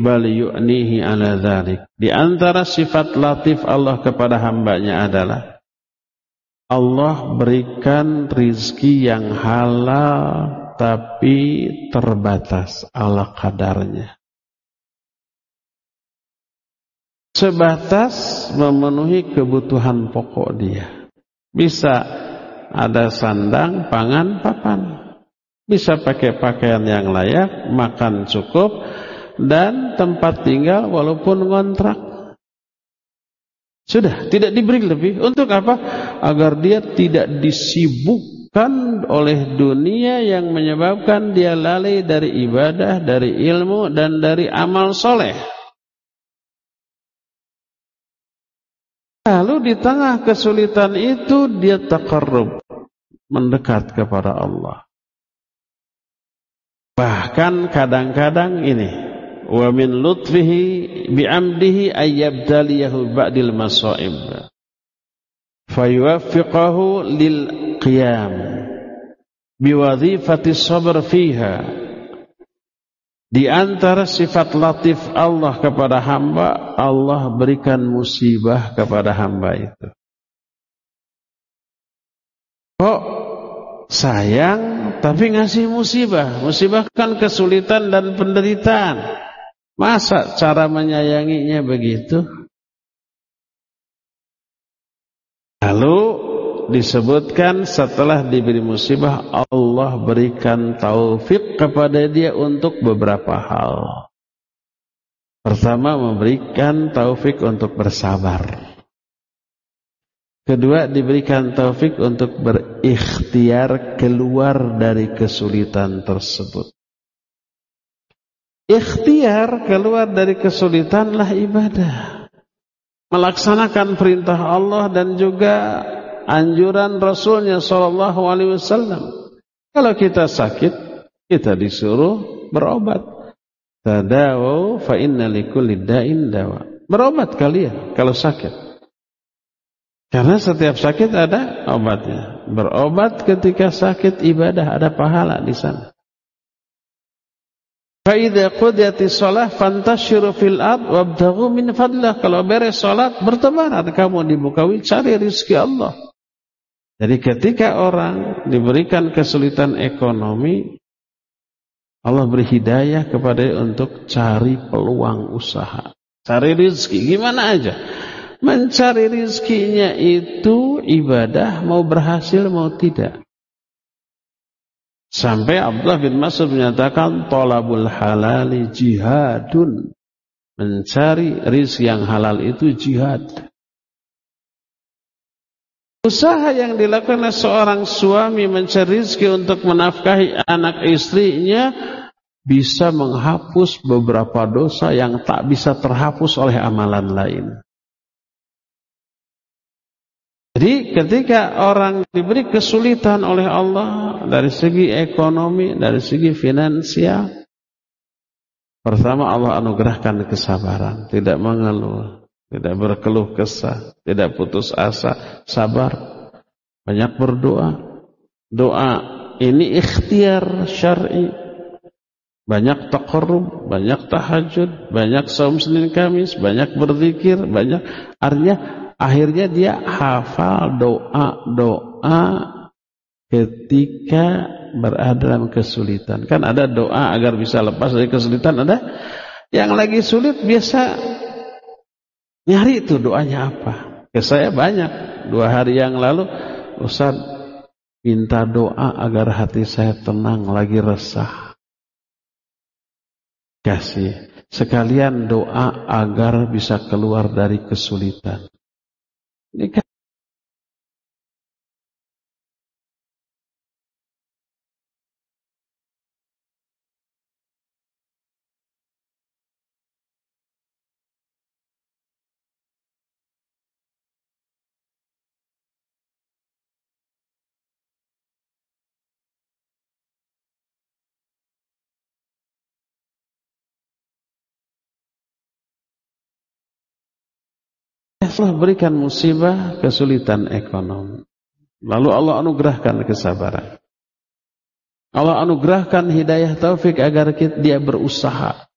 بل يؤنيه على ذلك di antara sifat latif Allah kepada hambanya adalah Allah berikan rizki yang halal tapi terbatas ala kadarnya sebatas memenuhi kebutuhan pokok dia bisa ada sandang, pangan, papan bisa pakai pakaian yang layak, makan cukup, dan tempat tinggal walaupun ngontrak. Sudah, tidak diberi lebih. Untuk apa? Agar dia tidak disibukkan oleh dunia yang menyebabkan dia lalai dari ibadah, dari ilmu, dan dari amal soleh. Lalu di tengah kesulitan itu dia takarrub, mendekat kepada Allah. Bahkan kadang-kadang ini wa min lutfihi bi amdihi ayyabdaliyahu ba'dil masaib fayuwaffiqahu lil qiyam bi wadhifati sabr fiha. Di antara sifat latif Allah kepada hamba Allah berikan musibah kepada hamba itu. Kok sayang tapi ngasih musibah. Musibah kan kesulitan dan penderitaan. Masa cara menyayanginya begitu? Lalu disebutkan setelah diberi musibah Allah berikan taufik kepada dia untuk beberapa hal. Pertama memberikan taufik untuk bersabar. Kedua diberikan taufik untuk berikhtiar keluar dari kesulitan tersebut. Ikhtiar keluar dari kesulitanlah ibadah. Melaksanakan perintah Allah dan juga anjuran Rasulnya Shallallahu Alaihi Wasallam. Kalau kita sakit, kita disuruh berobat. Tadawu fa inna likulli da'in dawa. Berobat kalian kalau sakit. Karena setiap sakit ada obatnya. Berobat ketika sakit ibadah ada pahala di sana. Fa'idha qudiyati sholah fantashiru fil ard wabdaghu min fadlah. Kalau beres sholat bertebaran kamu di mukawi cari rizki Allah. Jadi ketika orang diberikan kesulitan ekonomi Allah beri hidayah kepada untuk cari peluang usaha. Cari rizki gimana aja. Mencari rizkinya itu ibadah mau berhasil mau tidak. Sampai Abdullah bin Mas'ud menyatakan tolabul halali jihadun. Mencari rizki yang halal itu jihad. Usaha yang dilakukan oleh seorang suami mencari rizki untuk menafkahi anak istrinya bisa menghapus beberapa dosa yang tak bisa terhapus oleh amalan lain. Jadi ketika orang diberi kesulitan oleh Allah dari segi ekonomi, dari segi finansial, pertama Allah anugerahkan kesabaran, tidak mengeluh, tidak berkeluh kesah, tidak putus asa, sabar, banyak berdoa. Doa ini ikhtiar syar'i. Banyak taqarrub, banyak tahajud, banyak saum Senin Kamis, banyak berzikir, banyak artinya Akhirnya dia hafal doa-doa ketika berada dalam kesulitan. Kan ada doa agar bisa lepas dari kesulitan, ada yang lagi sulit biasa nyari itu doanya apa. Ke saya banyak. Dua hari yang lalu Ustaz minta doa agar hati saya tenang lagi resah. Kasih. Sekalian doa agar bisa keluar dari kesulitan. Ini Allah berikan musibah, kesulitan ekonomi. Lalu Allah anugerahkan kesabaran. Allah anugerahkan hidayah taufik agar dia berusaha.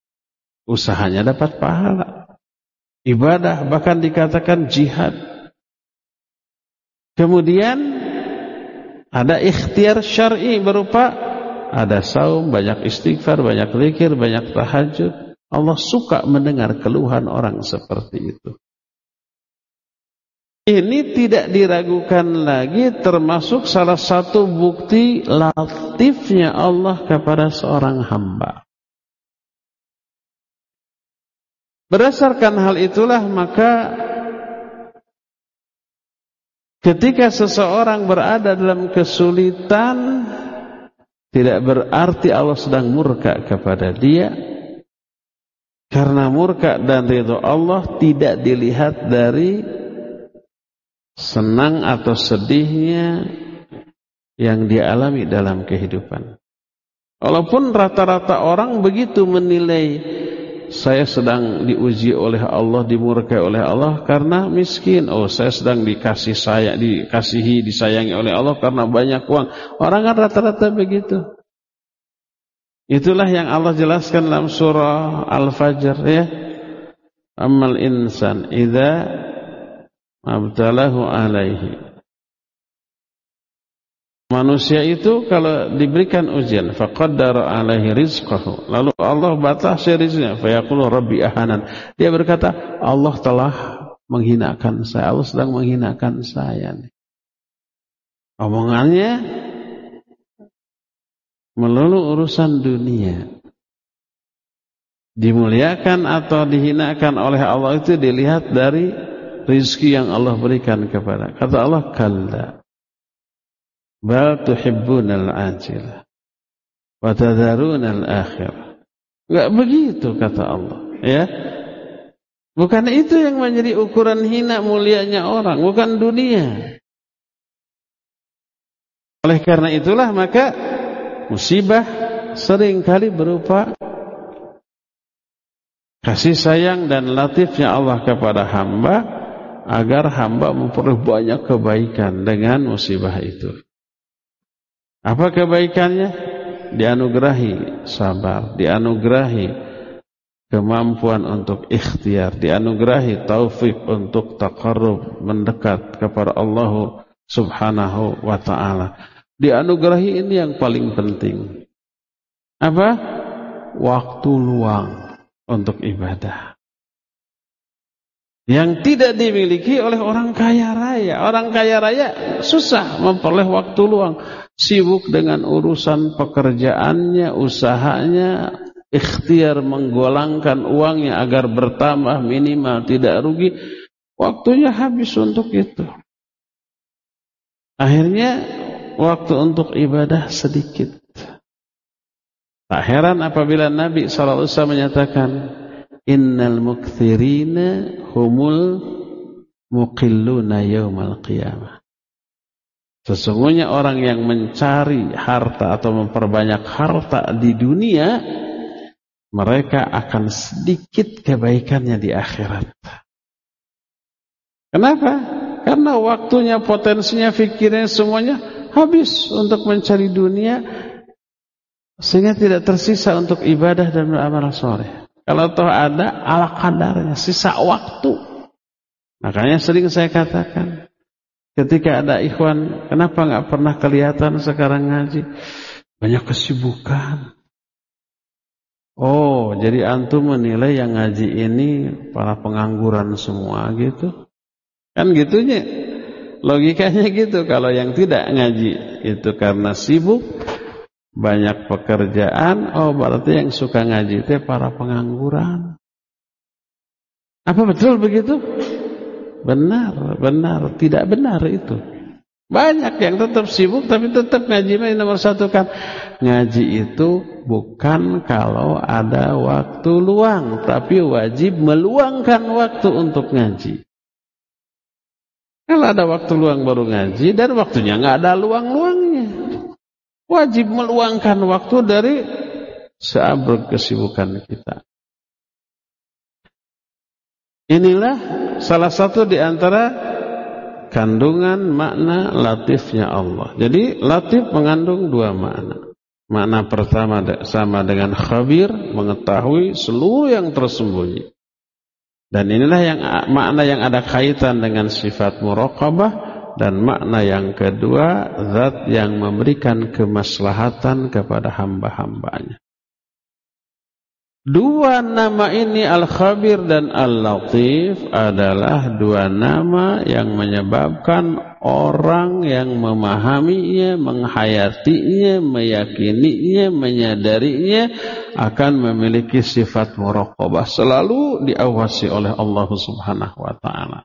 Usahanya dapat pahala. Ibadah bahkan dikatakan jihad. Kemudian ada ikhtiar syar'i berupa ada saum, banyak istighfar, banyak zikir, banyak tahajud. Allah suka mendengar keluhan orang seperti itu. Ini tidak diragukan lagi termasuk salah satu bukti latifnya Allah kepada seorang hamba. Berdasarkan hal itulah maka ketika seseorang berada dalam kesulitan tidak berarti Allah sedang murka kepada dia karena murka dan ridho Allah tidak dilihat dari senang atau sedihnya yang dia alami dalam kehidupan. Walaupun rata-rata orang begitu menilai saya sedang diuji oleh Allah, dimurkai oleh Allah karena miskin. Oh, saya sedang dikasih saya, dikasihi, disayangi oleh Allah karena banyak uang. Orang kan rata-rata begitu. Itulah yang Allah jelaskan dalam surah Al-Fajr ya. Amal insan idza abtalahu alaihi. Manusia itu kalau diberikan ujian faqaddara alaihi rizqahu. Lalu Allah batasi rizqnya. Fayaqulu rabbi ahanan. Dia berkata Allah telah menghinakan saya. Allah sedang menghinakan saya omongannya melulu urusan dunia. Dimuliakan atau dihinakan oleh Allah itu dilihat dari rizki yang Allah berikan kepada. Kata Allah, kalla. Bal tuhibbunal ajilah. Wa tadharunal akhir. Enggak begitu kata Allah. Ya. Bukan itu yang menjadi ukuran hina mulianya orang. Bukan dunia. Oleh karena itulah maka musibah sering kali berupa kasih sayang dan latifnya Allah kepada hamba agar hamba memperoleh banyak kebaikan dengan musibah itu. Apa kebaikannya? Dianugerahi sabar, dianugerahi kemampuan untuk ikhtiar, dianugerahi taufik untuk taqarrub, mendekat kepada Allah Subhanahu wa taala. Dianugerahi ini yang paling penting. Apa? Waktu luang untuk ibadah yang tidak dimiliki oleh orang kaya raya. Orang kaya raya susah memperoleh waktu luang, sibuk dengan urusan pekerjaannya, usahanya, ikhtiar menggolangkan uangnya agar bertambah minimal tidak rugi. Waktunya habis untuk itu. Akhirnya waktu untuk ibadah sedikit. Tak heran apabila Nabi SAW menyatakan innal mukthirina humul muqilluna yaumal qiyamah. Sesungguhnya orang yang mencari harta atau memperbanyak harta di dunia, mereka akan sedikit kebaikannya di akhirat. Kenapa? Karena waktunya, potensinya, fikirnya semuanya habis untuk mencari dunia, sehingga tidak tersisa untuk ibadah dan beramal soleh. Kalau toh ada ala kadarnya, sisa waktu. Makanya sering saya katakan, ketika ada ikhwan, kenapa nggak pernah kelihatan sekarang ngaji? Banyak kesibukan. Oh, jadi antum menilai yang ngaji ini para pengangguran semua gitu? Kan gitunya. Logikanya gitu, kalau yang tidak ngaji itu karena sibuk, banyak pekerjaan, oh berarti yang suka ngaji itu para pengangguran. Apa betul begitu? Benar, benar, tidak benar itu. Banyak yang tetap sibuk tapi tetap ngaji ini nomor satu kan. Ngaji itu bukan kalau ada waktu luang, tapi wajib meluangkan waktu untuk ngaji. Kalau ada waktu luang baru ngaji dan waktunya nggak ada luang-luangnya. Wajib meluangkan waktu dari seabrek kesibukan kita. Inilah salah satu di antara kandungan makna latifnya Allah. Jadi latif mengandung dua makna. Makna pertama sama dengan khabir, mengetahui seluruh yang tersembunyi. Dan inilah yang makna yang ada kaitan dengan sifat muraqabah dan makna yang kedua zat yang memberikan kemaslahatan kepada hamba-hambanya. Dua nama ini Al-Khabir dan Al-Latif adalah dua nama yang menyebabkan orang yang memahaminya, menghayatinya, meyakininya, menyadarinya akan memiliki sifat muraqabah selalu diawasi oleh Allah Subhanahu wa taala.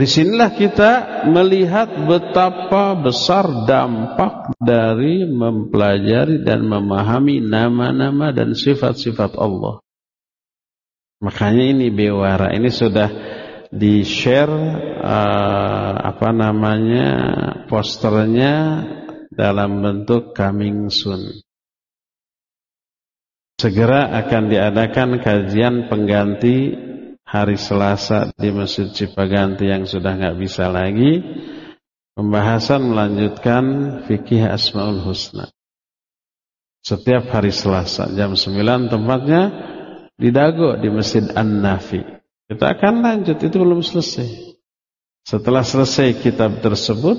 Di sinilah kita melihat betapa besar dampak dari mempelajari dan memahami nama-nama dan sifat-sifat Allah. Makanya ini bewara, ini sudah di-share uh, apa namanya posternya dalam bentuk coming soon. Segera akan diadakan kajian pengganti hari Selasa di Masjid Cipaganti yang sudah nggak bisa lagi pembahasan melanjutkan fikih Asmaul Husna. Setiap hari Selasa jam 9 tempatnya di Dago di Masjid An-Nafi. Kita akan lanjut itu belum selesai. Setelah selesai kitab tersebut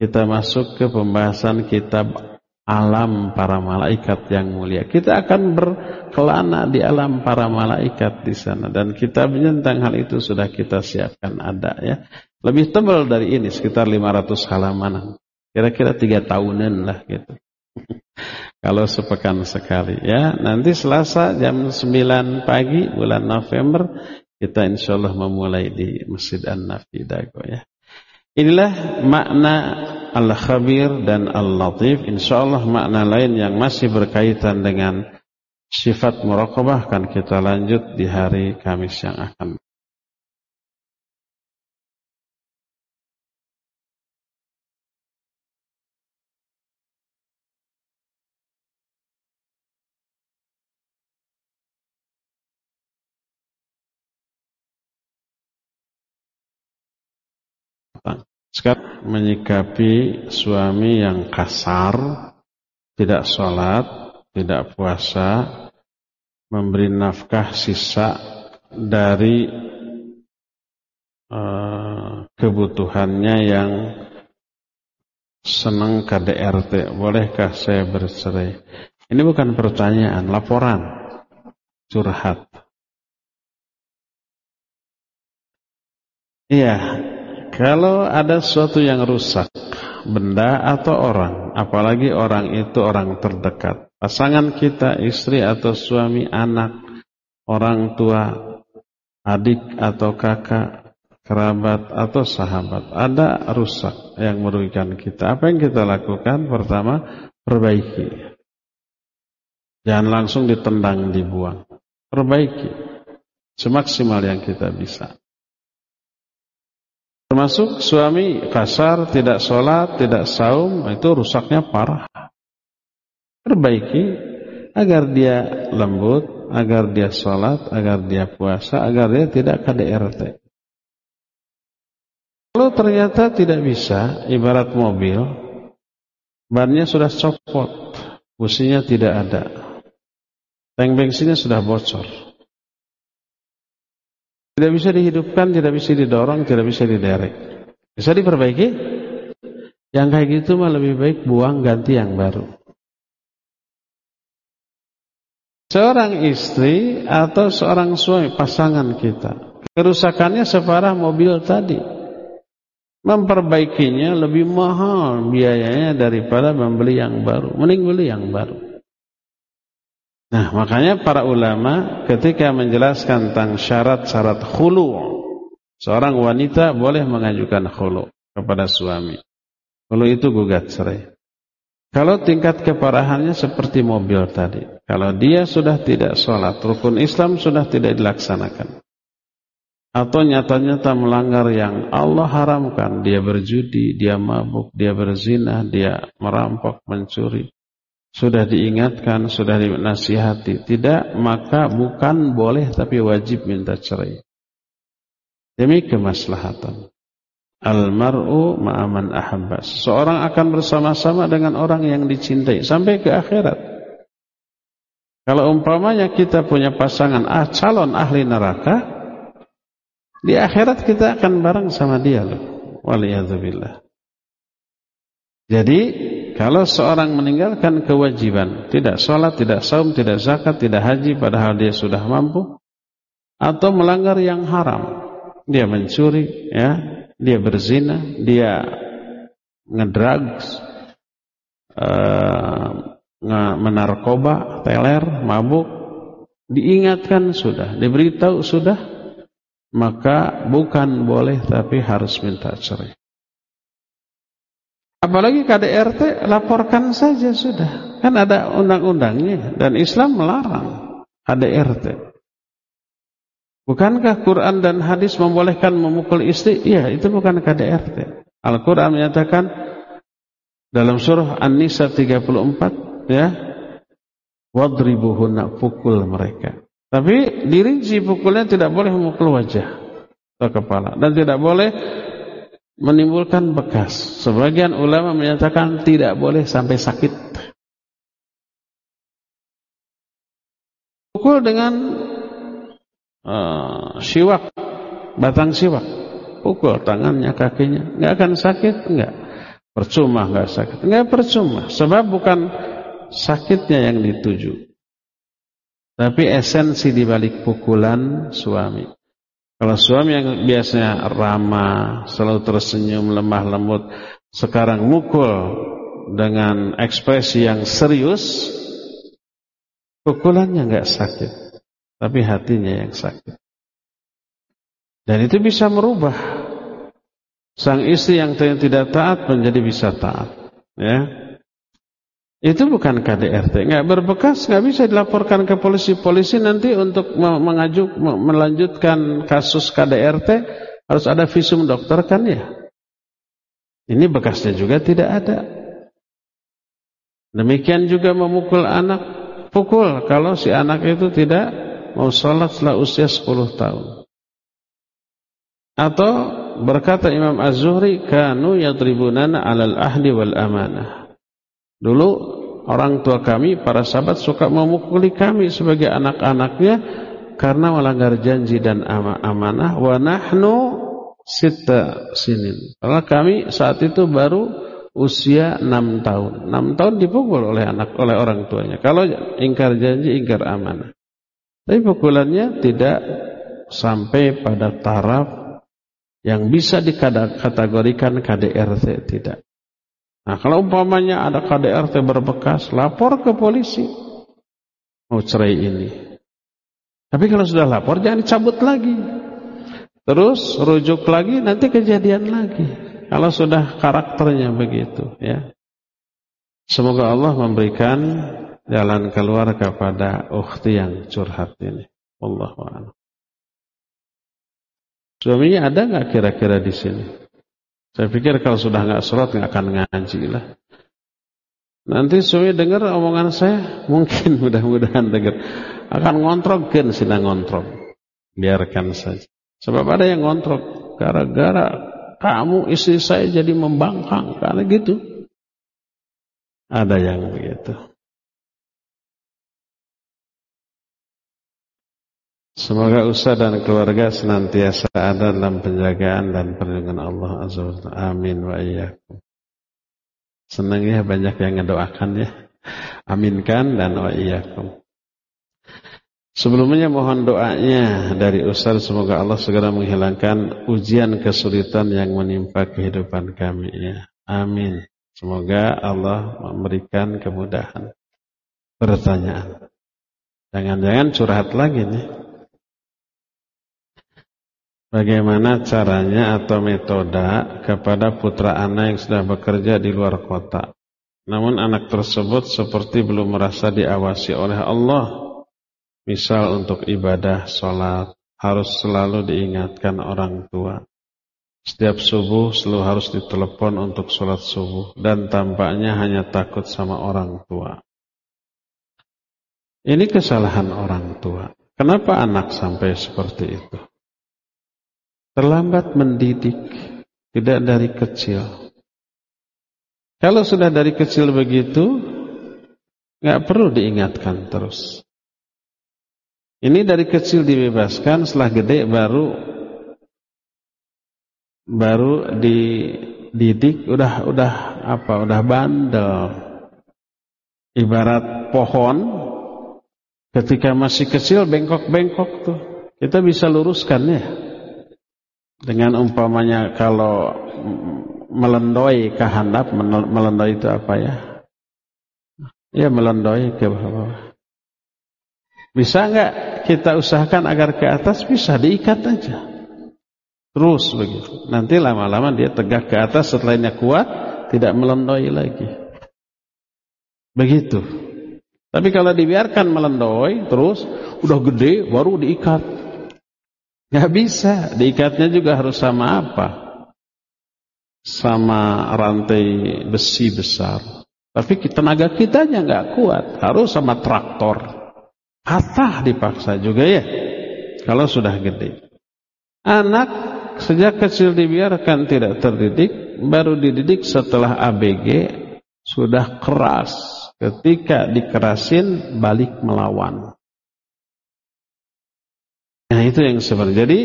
kita masuk ke pembahasan kitab alam para malaikat yang mulia. Kita akan berkelana di alam para malaikat di sana dan kitabnya tentang hal itu sudah kita siapkan ada ya. Lebih tebal dari ini sekitar 500 halaman. Kira-kira tiga tahunan lah gitu. Kalau sepekan sekali ya. Nanti Selasa jam 9 pagi bulan November kita insya Allah memulai di Masjid An-Nafi Dago ya. Inilah makna Al-Khabir dan Al-Latif. InsyaAllah makna lain yang masih berkaitan dengan sifat muraqabah akan kita lanjut di hari Kamis yang akan Sekarang menyikapi suami yang kasar, tidak sholat, tidak puasa, memberi nafkah sisa dari uh, kebutuhannya yang senang KDRT. Bolehkah saya bercerai? Ini bukan pertanyaan, laporan, curhat. Iya, kalau ada sesuatu yang rusak, benda atau orang, apalagi orang itu orang terdekat, pasangan kita, istri atau suami, anak, orang tua, adik atau kakak, kerabat atau sahabat, ada rusak yang merugikan kita. Apa yang kita lakukan? Pertama, perbaiki. Jangan langsung ditendang, dibuang. Perbaiki. Semaksimal yang kita bisa. Termasuk suami kasar, tidak sholat, tidak saum, itu rusaknya parah. Perbaiki agar dia lembut, agar dia sholat, agar dia puasa, agar dia tidak KDRT. Kalau ternyata tidak bisa, ibarat mobil, bannya sudah copot, businya tidak ada, tank bensinnya sudah bocor. Tidak bisa dihidupkan, tidak bisa didorong, tidak bisa diderek. Bisa diperbaiki? Yang kayak gitu mah lebih baik buang ganti yang baru. Seorang istri atau seorang suami pasangan kita, kerusakannya separah mobil tadi. Memperbaikinya lebih mahal biayanya daripada membeli yang baru. Mending beli yang baru. Nah, makanya para ulama ketika menjelaskan tentang syarat-syarat khulu, seorang wanita boleh mengajukan khulu kepada suami. Khulu itu gugat cerai. Kalau tingkat keparahannya seperti mobil tadi, kalau dia sudah tidak sholat, rukun Islam sudah tidak dilaksanakan. Atau nyata-nyata melanggar yang Allah haramkan, dia berjudi, dia mabuk, dia berzina, dia merampok, mencuri sudah diingatkan, sudah dinasihati, tidak maka bukan boleh tapi wajib minta cerai. Demi kemaslahatan. Almaru ma'aman ahabba. Seseorang akan bersama-sama dengan orang yang dicintai sampai ke akhirat. Kalau umpamanya kita punya pasangan ah, calon ahli neraka, di akhirat kita akan bareng sama dia loh. Waliyadzubillah. Jadi kalau seorang meninggalkan kewajiban, tidak sholat, tidak saum, tidak zakat, tidak haji, padahal dia sudah mampu, atau melanggar yang haram, dia mencuri, ya, dia berzina, dia ngedrugs, uh, menarkoba, teler, mabuk, diingatkan sudah, diberitahu sudah, maka bukan boleh tapi harus minta cerai. Apalagi KDRT laporkan saja sudah. Kan ada undang-undangnya dan Islam melarang KDRT. Bukankah Quran dan hadis membolehkan memukul istri? Iya, itu bukan KDRT. Al-Quran menyatakan dalam surah An-Nisa 34 ya, wadribuhunna pukul mereka. Tapi dirinci pukulnya tidak boleh memukul wajah atau kepala dan tidak boleh menimbulkan bekas. Sebagian ulama menyatakan tidak boleh sampai sakit. Pukul dengan uh, siwak, batang siwak. Pukul tangannya, kakinya. Nggak akan sakit? Enggak. Percuma nggak sakit. Enggak percuma. Sebab bukan sakitnya yang dituju. Tapi esensi dibalik pukulan suami. Kalau suami yang biasanya ramah, selalu tersenyum, lemah lembut, sekarang mukul dengan ekspresi yang serius, pukulannya nggak sakit, tapi hatinya yang sakit. Dan itu bisa merubah sang istri yang tidak taat menjadi bisa taat. Ya, itu bukan KDRT, nggak berbekas, nggak bisa dilaporkan ke polisi. Polisi nanti untuk mengajuk, melanjutkan kasus KDRT harus ada visum dokter kan ya. Ini bekasnya juga tidak ada. Demikian juga memukul anak, pukul kalau si anak itu tidak mau sholat setelah usia 10 tahun. Atau berkata Imam Az-Zuhri, kanu yadribunana alal ahli wal amanah. Dulu orang tua kami, para sahabat suka memukuli kami sebagai anak-anaknya karena melanggar janji dan amanah. Wa nahnu sita sinin. Karena kami saat itu baru usia enam tahun. Enam tahun dipukul oleh anak oleh orang tuanya. Kalau ingkar janji, ingkar amanah. Tapi pukulannya tidak sampai pada taraf yang bisa dikategorikan KDRT tidak. Nah kalau umpamanya ada KDRT berbekas, lapor ke polisi. Mau cerai ini. Tapi kalau sudah lapor jangan dicabut lagi. Terus rujuk lagi nanti kejadian lagi. Kalau sudah karakternya begitu ya. Semoga Allah memberikan jalan keluar kepada ukhti yang curhat ini. Allah Suaminya ada nggak kira-kira di sini? Saya pikir kalau sudah nggak sholat nggak akan ngaji lah. Nanti suami dengar omongan saya, mungkin mudah-mudahan dengar. Akan ngontrol, kan sila ngontrol. Biarkan saja. Sebab ada yang ngontrol. Gara-gara kamu istri saya jadi membangkang. Karena gitu. Ada yang begitu. Semoga usaha dan keluarga senantiasa ada dalam penjagaan dan perlindungan Allah Azza wa Jalla. Amin wa iyyakum. Senang ya banyak yang ngedoakan ya. Aminkan dan wa iyyakum. Sebelumnya mohon doanya dari Ustaz semoga Allah segera menghilangkan ujian kesulitan yang menimpa kehidupan kami ya. Amin. Semoga Allah memberikan kemudahan. Pertanyaan. Jangan-jangan curhat lagi nih. Bagaimana caranya atau metode kepada putra anak yang sudah bekerja di luar kota. Namun anak tersebut seperti belum merasa diawasi oleh Allah. Misal untuk ibadah, sholat, harus selalu diingatkan orang tua. Setiap subuh selalu harus ditelepon untuk sholat subuh. Dan tampaknya hanya takut sama orang tua. Ini kesalahan orang tua. Kenapa anak sampai seperti itu? Terlambat mendidik, tidak dari kecil. Kalau sudah dari kecil begitu, nggak perlu diingatkan terus. Ini dari kecil dibebaskan, setelah gede baru baru dididik udah udah apa? Udah bandel. Ibarat pohon ketika masih kecil bengkok-bengkok tuh. Kita bisa luruskan ya. Dengan umpamanya kalau melendoi ke handap, melendoi itu apa ya? Ya melendoi ke bawah. Bisa nggak kita usahakan agar ke atas? Bisa diikat aja. Terus begitu. Nanti lama-lama dia tegak ke atas setelahnya kuat, tidak melendoi lagi. Begitu. Tapi kalau dibiarkan melendoi terus, udah gede baru diikat. Nggak bisa, diikatnya juga harus sama apa? Sama rantai besi besar. Tapi tenaga kitanya nggak kuat, harus sama traktor. Patah dipaksa juga ya, kalau sudah gede. Anak sejak kecil dibiarkan tidak terdidik, baru dididik setelah ABG sudah keras. Ketika dikerasin balik melawan. Nah itu yang seperti jadi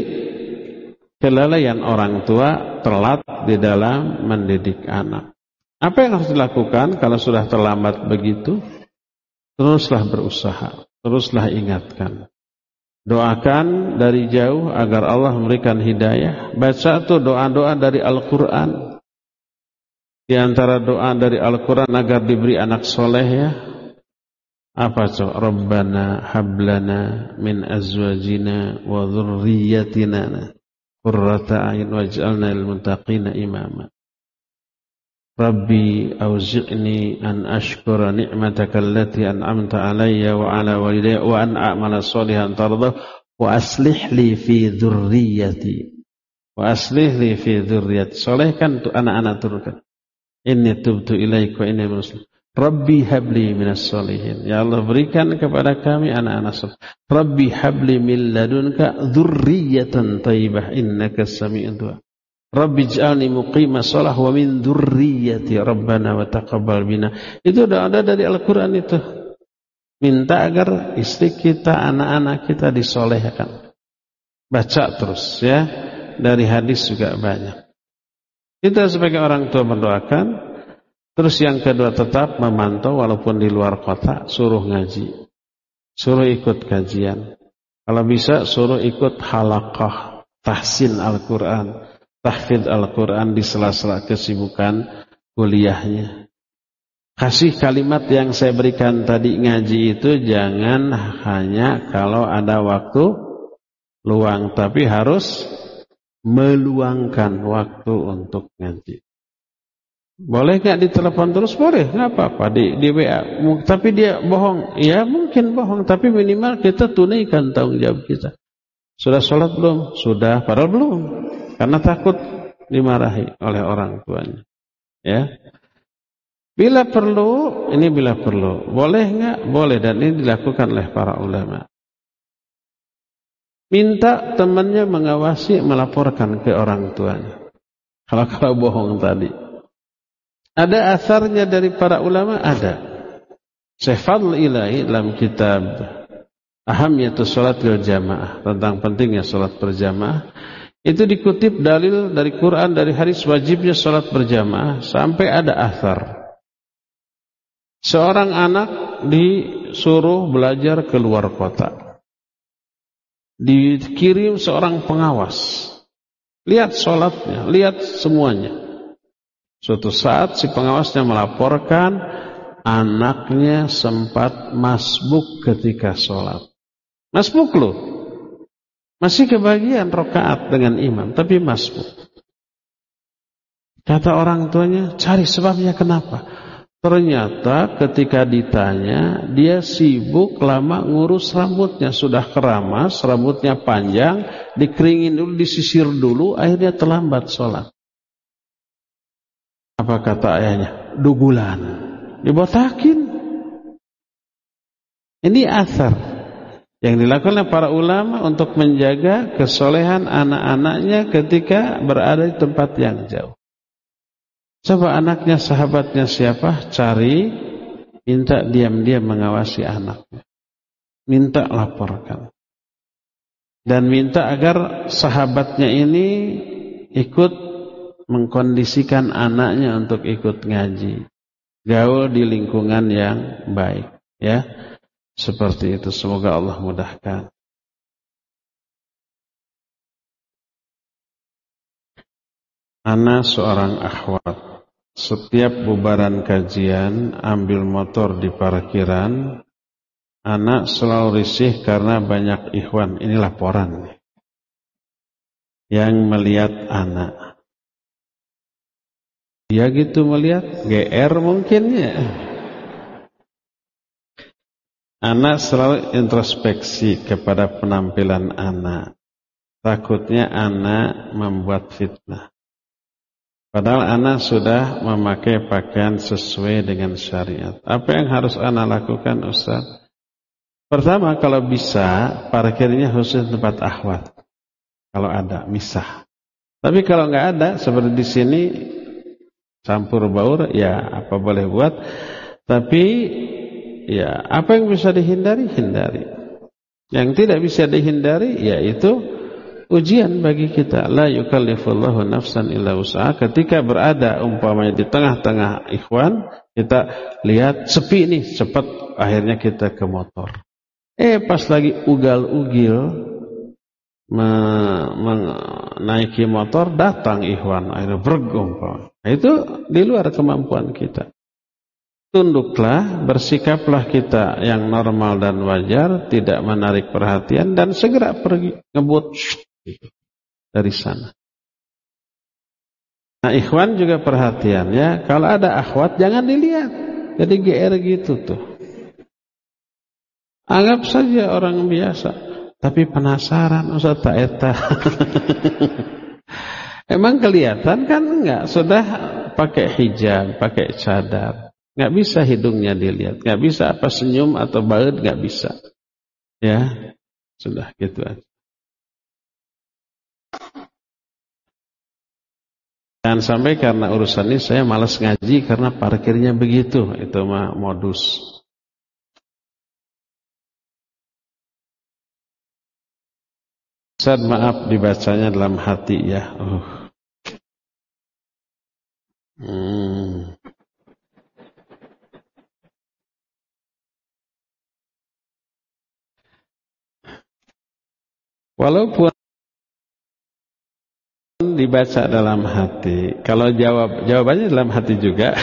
kelalaian orang tua telat di dalam mendidik anak. Apa yang harus dilakukan kalau sudah terlambat begitu? Teruslah berusaha, teruslah ingatkan. Doakan dari jauh agar Allah memberikan hidayah. Baca tuh doa-doa dari Al-Quran. Di antara doa dari Al-Quran agar diberi anak soleh ya. Apa tuh? Rabbana hablana min azwajina wa dhurriyyatina qurrata a'yun waj'alna lil muttaqina imama. Rabbi auzi'ni an ashkura ni'mataka allati an'amta alayya wa ala walidayya wa an a'mala salihan tardah wa aslih li fi dhurriyyati. Wa aslih li fi dhurriyyati. Soleh kan tuh anak-anak turunkan. Inni tubtu ilaika inni muslim. Rabbi habli minas solihin. Ya Allah berikan kepada kami anak-anak soleh. Rabbi habli min ladunka dzurriyyatan thayyibah innaka sami'ud du'a. Rabbi ij'alni muqima shalah wa min dzurriyyati rabbana wa taqabbal bina. Itu udah ada dari Al-Qur'an itu. Minta agar istri kita, anak-anak kita disolehkan. Baca terus ya. Dari hadis juga banyak. Kita sebagai orang tua mendoakan Terus yang kedua tetap memantau walaupun di luar kota, suruh ngaji. Suruh ikut kajian. Kalau bisa suruh ikut halakah, tahsin Al-Quran, tahfid Al-Quran di sela-sela kesibukan kuliahnya. Kasih kalimat yang saya berikan tadi ngaji itu jangan hanya kalau ada waktu luang, tapi harus meluangkan waktu untuk ngaji. Boleh nggak ditelepon terus? Boleh, nggak apa-apa di, di WA. Tapi dia bohong, ya mungkin bohong. Tapi minimal kita tunaikan tanggung jawab kita. Sudah sholat belum? Sudah, padahal belum. Karena takut dimarahi oleh orang tuanya. Ya. Bila perlu, ini bila perlu. Boleh nggak? Boleh dan ini dilakukan oleh para ulama. Minta temannya mengawasi, melaporkan ke orang tuanya. Kalau kalau bohong tadi. Ada asarnya dari para ulama? Ada. Syekh Fadl Ilahi dalam kitab Ahamiyatus Salat wal Jamaah tentang pentingnya salat berjamaah itu dikutip dalil dari Quran dari hadis wajibnya salat berjamaah sampai ada asar. Seorang anak disuruh belajar ke luar kota. Dikirim seorang pengawas. Lihat sholatnya, lihat semuanya. Suatu saat si pengawasnya melaporkan anaknya sempat masbuk ketika sholat. Masbuk loh. Masih kebagian rokaat dengan imam, tapi masbuk. Kata orang tuanya, cari sebabnya kenapa. Ternyata ketika ditanya, dia sibuk lama ngurus rambutnya. Sudah keramas, rambutnya panjang, dikeringin dulu, disisir dulu, akhirnya terlambat sholat. Apa kata ayahnya? Dugulan. Dibotakin. Ini asar yang dilakukan oleh para ulama untuk menjaga kesolehan anak-anaknya ketika berada di tempat yang jauh. Coba anaknya, sahabatnya siapa? Cari, minta diam-diam mengawasi anaknya. Minta laporkan. Dan minta agar sahabatnya ini ikut mengkondisikan anaknya untuk ikut ngaji. Gaul di lingkungan yang baik. Ya, Seperti itu. Semoga Allah mudahkan. Ana seorang akhwat setiap bubaran kajian, ambil motor di parkiran, anak selalu risih karena banyak ikhwan. Ini laporan yang melihat anak. Dia gitu melihat, GR mungkin ya. Anak selalu introspeksi kepada penampilan anak. Takutnya anak membuat fitnah. Padahal anak sudah memakai pakaian sesuai dengan syariat. Apa yang harus anak lakukan Ustaz? Pertama kalau bisa parkirnya khusus tempat akhwat. Kalau ada misah. Tapi kalau nggak ada seperti di sini campur baur ya apa boleh buat. Tapi ya apa yang bisa dihindari hindari. Yang tidak bisa dihindari yaitu ujian bagi kita. La yukallifullahu nafsan illa usaha. Ketika berada umpamanya di tengah-tengah ikhwan, kita lihat sepi nih, cepat akhirnya kita ke motor. Eh pas lagi ugal-ugil menaiki motor, datang ikhwan, akhirnya bergumpal. Nah, itu di luar kemampuan kita. Tunduklah, bersikaplah kita yang normal dan wajar, tidak menarik perhatian dan segera pergi ngebut dari sana. Nah ikhwan juga perhatian ya, kalau ada akhwat jangan dilihat. Jadi GR gitu tuh. Anggap saja orang biasa. Tapi penasaran Ustaz tak eta. Emang kelihatan kan enggak? Sudah pakai hijab, pakai cadar. Enggak bisa hidungnya dilihat. Enggak bisa apa senyum atau baut enggak bisa. Ya, sudah gitu aja. Jangan sampai karena urusan ini saya malas ngaji karena parkirnya begitu. Itu mah modus. Ustaz maaf dibacanya dalam hati ya. Oh. Hmm. Walaupun dibaca dalam hati. Kalau jawab jawabannya dalam hati juga.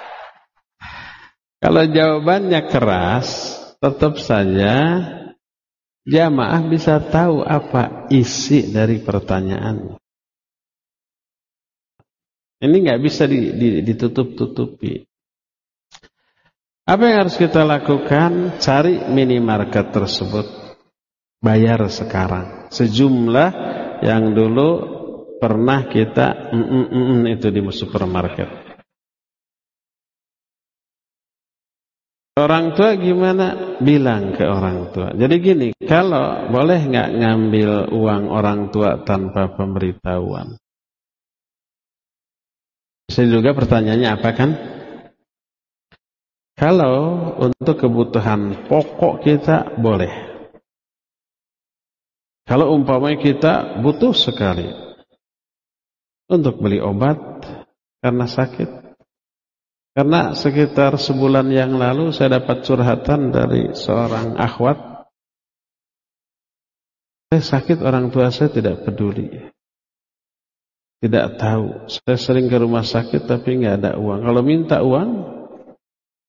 Kalau jawabannya keras, tetap saja jamaah bisa tahu apa isi dari pertanyaan. Ini nggak bisa ditutup-tutupi. Apa yang harus kita lakukan? Cari minimarket tersebut. Bayar sekarang. Sejumlah yang dulu pernah kita mm, mm, mm, mm, itu di supermarket. Orang tua gimana? Bilang ke orang tua. Jadi gini, kalau boleh nggak ngambil uang orang tua tanpa pemberitahuan? Saya juga pertanyaannya apa kan? Kalau untuk kebutuhan pokok kita boleh. Kalau umpamanya kita butuh sekali untuk beli obat karena sakit. Karena sekitar sebulan yang lalu saya dapat curhatan dari seorang akhwat. Saya sakit orang tua saya tidak peduli. Tidak tahu. Saya sering ke rumah sakit tapi nggak ada uang. Kalau minta uang,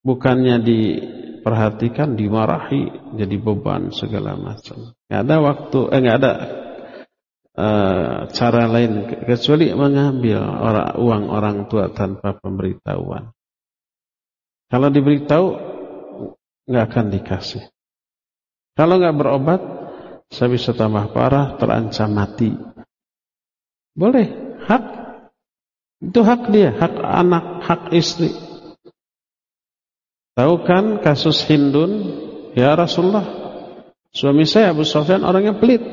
bukannya di perhatikan dimarahi jadi beban segala macam nggak ada waktu eh nggak ada uh, cara lain kecuali mengambil orang uang orang tua tanpa pemberitahuan kalau diberitahu nggak akan dikasih. Kalau nggak berobat saya bisa tambah parah terancam mati. Boleh hak. Itu hak dia hak anak hak istri. Tahu kan kasus Hindun? Ya Rasulullah, suami saya Abu Sofyan orangnya pelit.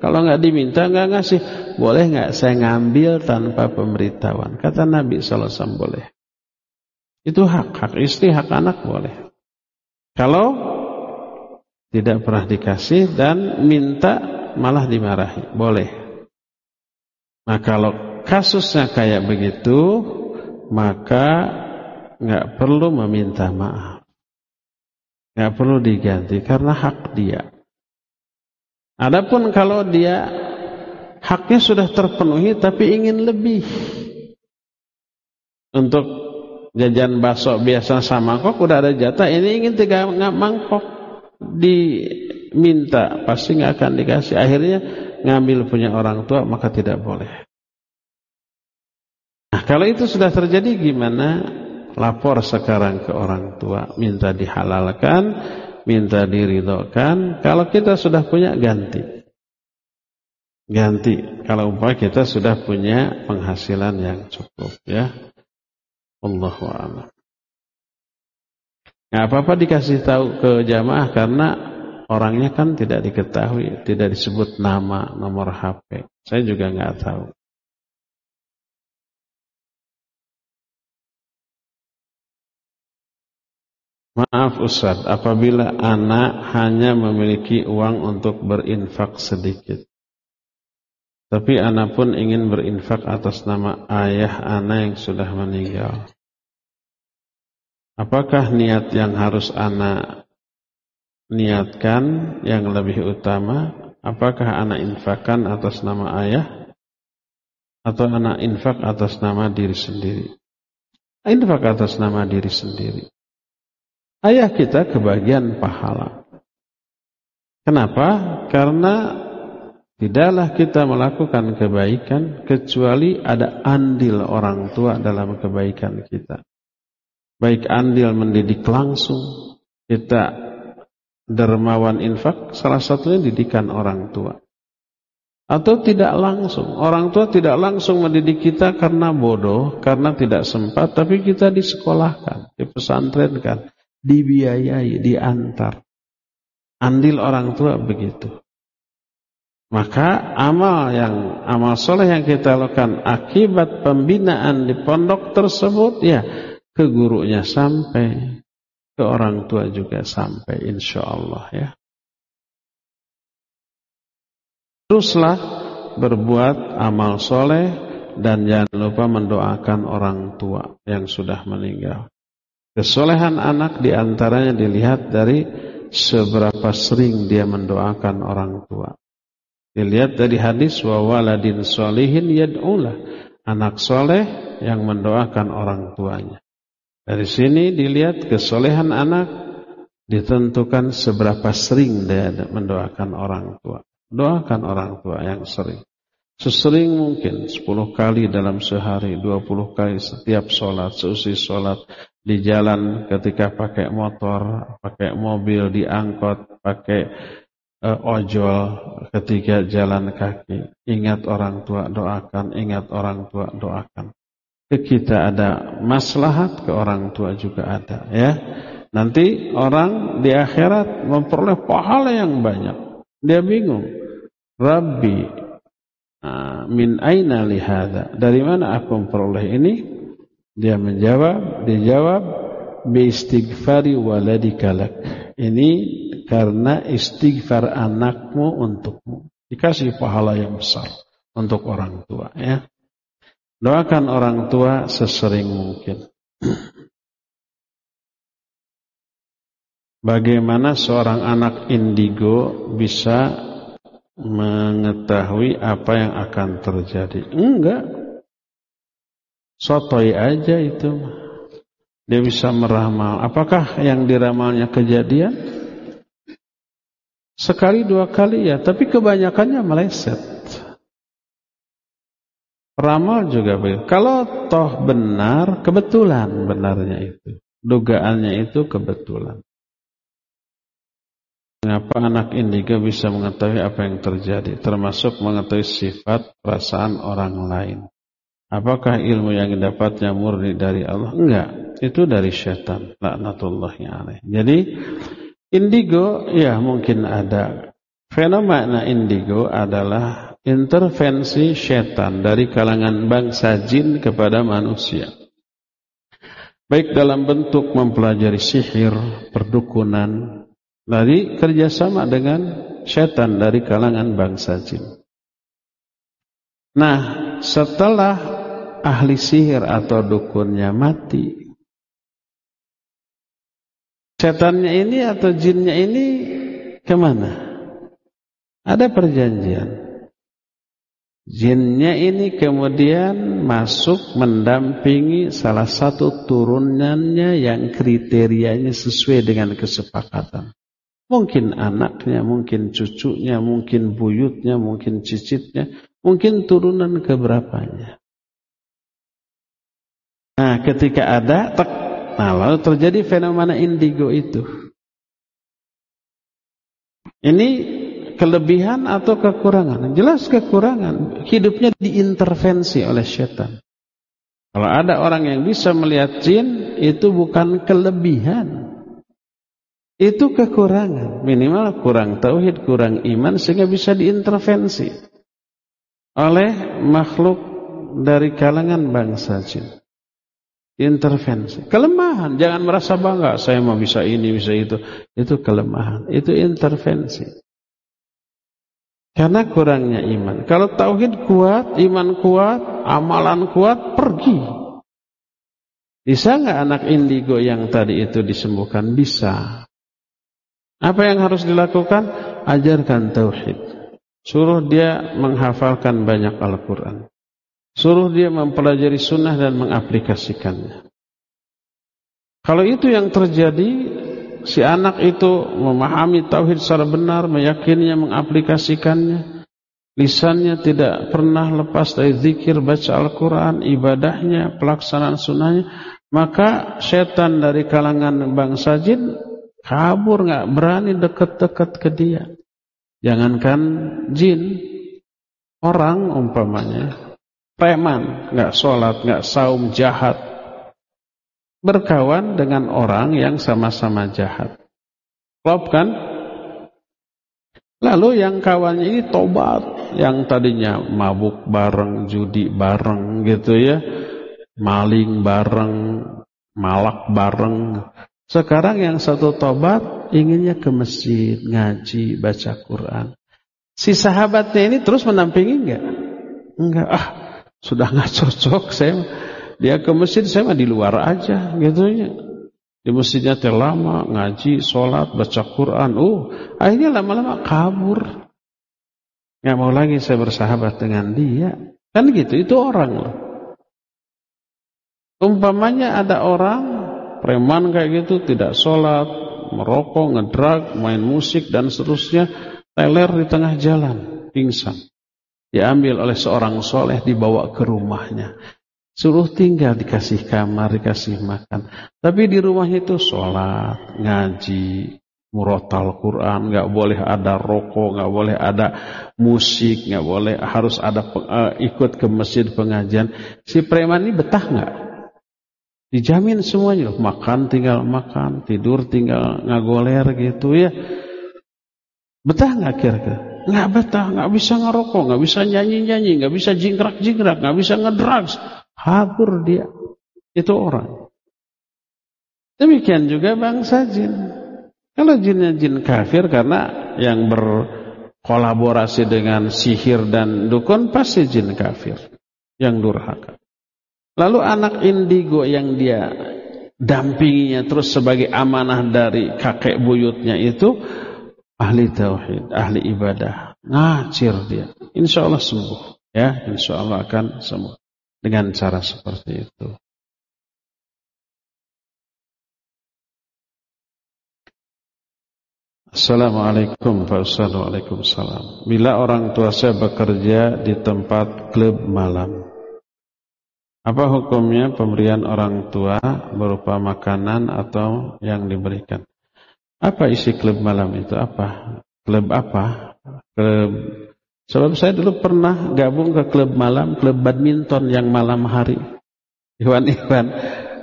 Kalau nggak diminta nggak ngasih, boleh nggak saya ngambil tanpa pemberitahuan? Kata Nabi SAW boleh. Itu hak, hak istri, hak anak boleh. Kalau tidak pernah dikasih dan minta malah dimarahi, boleh. Nah kalau kasusnya kayak begitu, maka nggak perlu meminta maaf, nggak perlu diganti karena hak dia. Adapun kalau dia haknya sudah terpenuhi tapi ingin lebih untuk jajan bakso biasa sama kok udah ada jatah ini ingin tiga mangkok diminta pasti nggak akan dikasih akhirnya ngambil punya orang tua maka tidak boleh nah kalau itu sudah terjadi gimana lapor sekarang ke orang tua minta dihalalkan minta diridhokan. Kalau kita sudah punya ganti. Ganti. Kalau umpah kita sudah punya penghasilan yang cukup ya. Allahu a'lam. Nggak apa-apa dikasih tahu ke jamaah karena orangnya kan tidak diketahui, tidak disebut nama, nomor HP. Saya juga nggak tahu. Maaf Ustaz, apabila anak hanya memiliki uang untuk berinfak sedikit. Tapi anak pun ingin berinfak atas nama ayah anak yang sudah meninggal. Apakah niat yang harus anak niatkan yang lebih utama? Apakah anak infakkan atas nama ayah? Atau anak infak atas nama diri sendiri? Infak atas nama diri sendiri ayah kita kebagian pahala. Kenapa? Karena tidaklah kita melakukan kebaikan kecuali ada andil orang tua dalam kebaikan kita. Baik andil mendidik langsung, kita dermawan infak, salah satunya didikan orang tua. Atau tidak langsung, orang tua tidak langsung mendidik kita karena bodoh, karena tidak sempat, tapi kita disekolahkan, dipesantrenkan dibiayai, diantar. Andil orang tua begitu. Maka amal yang amal soleh yang kita lakukan akibat pembinaan di pondok tersebut ya ke gurunya sampai ke orang tua juga sampai insya Allah ya. Teruslah berbuat amal soleh dan jangan lupa mendoakan orang tua yang sudah meninggal. Kesolehan anak di antaranya dilihat dari seberapa sering dia mendoakan orang tua. Dilihat dari hadis wa waladin solihin yad'ulah. Anak soleh yang mendoakan orang tuanya. Dari sini dilihat kesolehan anak ditentukan seberapa sering dia mendoakan orang tua. Doakan orang tua yang sering. Sesering mungkin 10 kali dalam sehari, 20 kali setiap sholat, seusai sholat, di jalan ketika pakai motor, pakai mobil, diangkut, pakai uh, ojol, ketika jalan kaki. Ingat orang tua doakan, ingat orang tua doakan. Ke kita ada maslahat, ke orang tua juga ada. ya. Nanti orang di akhirat memperoleh pahala yang banyak. Dia bingung. Rabbi, uh, min aina lihada. Dari mana aku memperoleh ini? Dia menjawab, dijawab istighfari waladika lak. Ini karena istighfar anakmu untukmu. Dikasih pahala yang besar untuk orang tua ya. Doakan orang tua sesering mungkin. Bagaimana seorang anak indigo bisa mengetahui apa yang akan terjadi? Enggak, Sotoy aja itu. Dia bisa meramal. Apakah yang diramalnya kejadian? Sekali dua kali ya, tapi kebanyakannya meleset. Ramal juga begitu. Kalau toh benar, kebetulan benarnya itu. Dugaannya itu kebetulan. Mengapa anak indigo bisa mengetahui apa yang terjadi, termasuk mengetahui sifat perasaan orang lain? Apakah ilmu yang didapatnya murni dari Allah? Enggak, itu dari syaitan. Laknatullahnya alaih. Jadi Indigo, ya mungkin ada. Fenomena indigo adalah intervensi setan dari kalangan bangsa jin kepada manusia. Baik dalam bentuk mempelajari sihir, perdukunan, dari kerjasama dengan setan dari kalangan bangsa jin. Nah, setelah ahli sihir atau dukunnya mati, setannya ini atau jinnya ini ke mana? Ada perjanjian. Jinnya ini kemudian masuk mendampingi salah satu turunannya yang kriterianya sesuai dengan kesepakatan. Mungkin anaknya, mungkin cucunya, mungkin buyutnya, mungkin cicitnya, mungkin turunan keberapanya. Nah, ketika ada, tek, Nah, lalu terjadi fenomena indigo itu. Ini kelebihan atau kekurangan? Jelas kekurangan. Hidupnya diintervensi oleh setan. Kalau ada orang yang bisa melihat jin, itu bukan kelebihan. Itu kekurangan. Minimal kurang tauhid, kurang iman, sehingga bisa diintervensi oleh makhluk dari kalangan bangsa jin. Intervensi. Kelemahan. Jangan merasa bangga. Saya mau bisa ini, bisa itu. Itu kelemahan. Itu intervensi. Karena kurangnya iman. Kalau tauhid kuat, iman kuat, amalan kuat, pergi. Bisa nggak anak indigo yang tadi itu disembuhkan? Bisa. Apa yang harus dilakukan? Ajarkan tauhid. Suruh dia menghafalkan banyak Al-Quran. Suruh dia mempelajari sunnah dan mengaplikasikannya. Kalau itu yang terjadi, si anak itu memahami tauhid secara benar, meyakininya, mengaplikasikannya. Lisannya tidak pernah lepas dari zikir, baca Al-Quran, ibadahnya, pelaksanaan sunnahnya. Maka setan dari kalangan bangsa jin kabur, nggak berani dekat-dekat ke dia. Jangankan jin, orang umpamanya preman, nggak sholat, nggak saum, jahat. Berkawan dengan orang yang sama-sama jahat. Klop kan? Lalu yang kawannya ini tobat. Yang tadinya mabuk bareng, judi bareng gitu ya. Maling bareng, malak bareng. Sekarang yang satu tobat inginnya ke masjid, ngaji, baca Quran. Si sahabatnya ini terus menampingi enggak? Enggak. Ah, sudah nggak cocok saya dia ke masjid saya mah di luar aja gitu ya. Di masjidnya terlama ngaji sholat baca Quran. Uh akhirnya lama-lama kabur. Nggak mau lagi saya bersahabat dengan dia. Kan gitu itu orang loh. Umpamanya ada orang preman kayak gitu tidak sholat merokok ngedrag main musik dan seterusnya teler di tengah jalan pingsan Diambil oleh seorang soleh dibawa ke rumahnya. Suruh tinggal dikasih kamar, dikasih makan. Tapi di rumahnya itu sholat, ngaji, murotal Quran, nggak boleh ada rokok, nggak boleh ada musik, nggak boleh harus ada uh, ikut ke masjid pengajian. Si preman ini betah nggak? Dijamin semuanya, makan tinggal makan, tidur tinggal ngagoler gitu ya. Betah nggak kira-kira? Nggak betah, nggak bisa ngerokok, nggak bisa nyanyi-nyanyi, nggak bisa jingkrak-jingkrak, nggak bisa ngedrugs. Habur dia. Itu orang. Demikian juga bangsa jin. Kalau jinnya jin kafir karena yang berkolaborasi dengan sihir dan dukun pasti jin kafir. Yang durhaka. Lalu anak indigo yang dia dampinginya terus sebagai amanah dari kakek buyutnya itu ahli tauhid, ahli ibadah, ngacir dia. Insya Allah sembuh, ya, insya Allah akan sembuh. Dengan cara seperti itu. Assalamualaikum Pak Ustaz. Waalaikumsalam. Bila orang tua saya bekerja di tempat klub malam Apa hukumnya pemberian orang tua berupa makanan atau yang diberikan apa isi klub malam itu? Apa? Klub apa? Klub Sebab saya dulu pernah gabung ke klub malam, klub badminton yang malam hari. Iwan Iwan,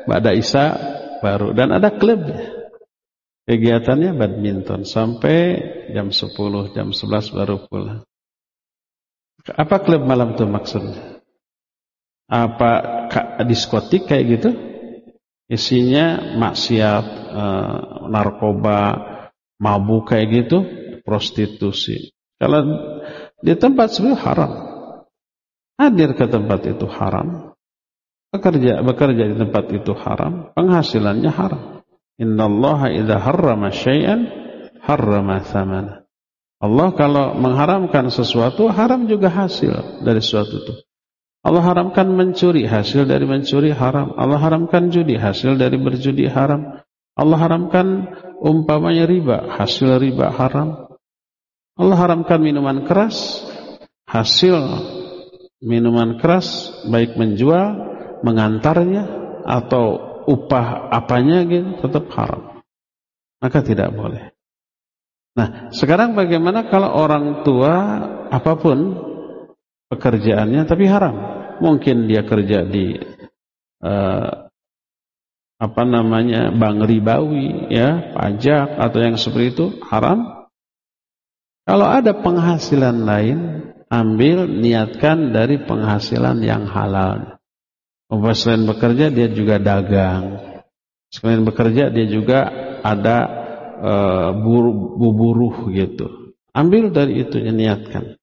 Mbak Isa baru dan ada klub. kegiatannya badminton sampai jam 10, jam 11 baru pulang. Apa klub malam itu maksudnya? Apa diskotik kayak gitu? Isinya maksiat, eh, narkoba, mabuk kayak gitu, prostitusi. Kalau di tempat sebenarnya haram. Hadir ke tempat itu haram. Bekerja bekerja di tempat itu haram, penghasilannya haram. Innallaha idza harrama syai'an harrama thamana. Allah kalau mengharamkan sesuatu, haram juga hasil dari sesuatu itu. Allah haramkan mencuri, hasil dari mencuri haram. Allah haramkan judi, hasil dari berjudi haram. Allah haramkan umpamanya riba, hasil riba haram. Allah haramkan minuman keras, hasil minuman keras baik menjual, mengantarnya atau upah apanya gitu tetap haram. Maka tidak boleh. Nah, sekarang bagaimana kalau orang tua apa pun pekerjaannya tapi haram? Mungkin dia kerja di uh, apa namanya bank ribawi ya, pajak atau yang seperti itu haram. Kalau ada penghasilan lain, ambil niatkan dari penghasilan yang halal. Selain bekerja dia juga dagang. Selain bekerja dia juga ada uh, buruh gitu. Ambil dari itu niatkan.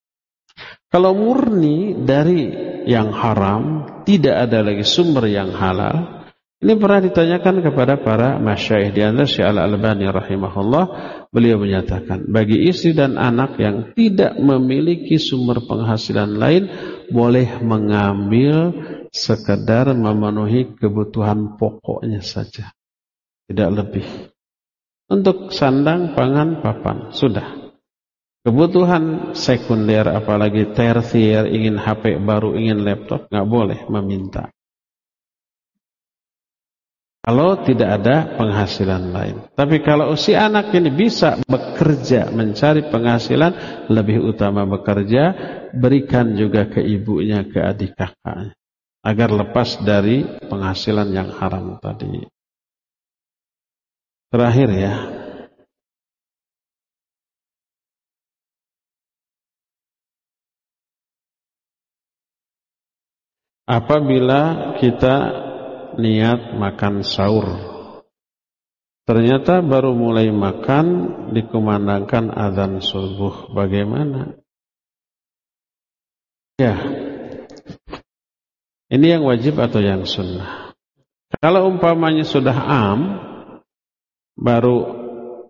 Kalau murni dari yang haram, tidak ada lagi sumber yang halal. Ini pernah ditanyakan kepada para masyayikh di antara Syekh Al-Albani rahimahullah, beliau menyatakan, bagi istri dan anak yang tidak memiliki sumber penghasilan lain boleh mengambil sekedar memenuhi kebutuhan pokoknya saja. Tidak lebih. Untuk sandang, pangan, papan. Sudah. Kebutuhan sekunder apalagi tersier ingin HP baru, ingin laptop, nggak boleh meminta. Kalau tidak ada penghasilan lain. Tapi kalau si anak ini bisa bekerja, mencari penghasilan, lebih utama bekerja, berikan juga ke ibunya, ke adik kakaknya. Agar lepas dari penghasilan yang haram tadi. Terakhir ya. Apabila kita niat makan sahur, ternyata baru mulai makan dikumandangkan azan subuh. Bagaimana? Ya, ini yang wajib atau yang sunnah? Kalau umpamanya sudah am, baru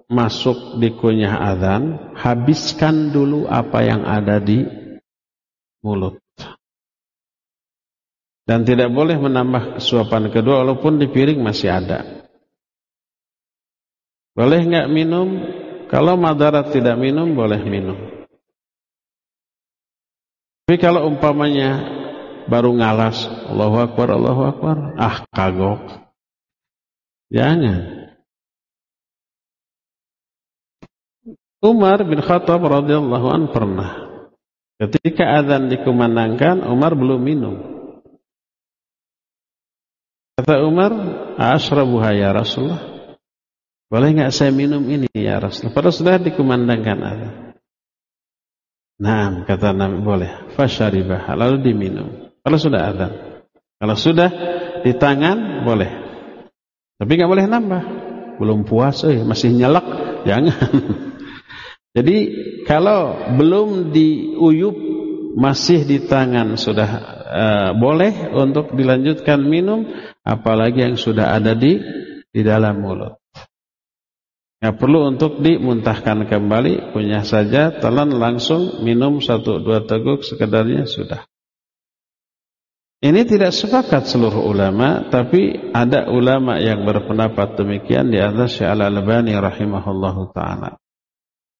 masuk di kunyah adzan, habiskan dulu apa yang ada di mulut. Dan tidak boleh menambah suapan kedua walaupun di piring masih ada. Boleh nggak minum? Kalau madarat tidak minum, boleh minum. Tapi kalau umpamanya baru ngalas, Allahu Akbar, Allahu Akbar, ah kagok. Jangan. Umar bin Khattab radhiyallahu an pernah ketika azan dikumandangkan Umar belum minum. Kata Umar, "Ashrabuha ya Rasulullah?" Boleh enggak saya minum ini ya Rasulullah? Padahal sudah dikumandangkan azan. Nah, kata Nabi, boleh. Fasyaribah, lalu diminum. Kalau sudah azan. Kalau sudah di tangan, boleh. Tapi enggak boleh nambah. Belum puas, eh, masih nyelak, jangan. Jadi kalau belum diuyup masih di tangan sudah uh, boleh untuk dilanjutkan minum, apalagi yang sudah ada di di dalam mulut. Ya perlu untuk dimuntahkan kembali, punya saja, telan langsung minum satu dua teguk sekedarnya sudah. Ini tidak sepakat seluruh ulama, tapi ada ulama yang berpendapat demikian di atas Syekh Al-Albani rahimahullahu taala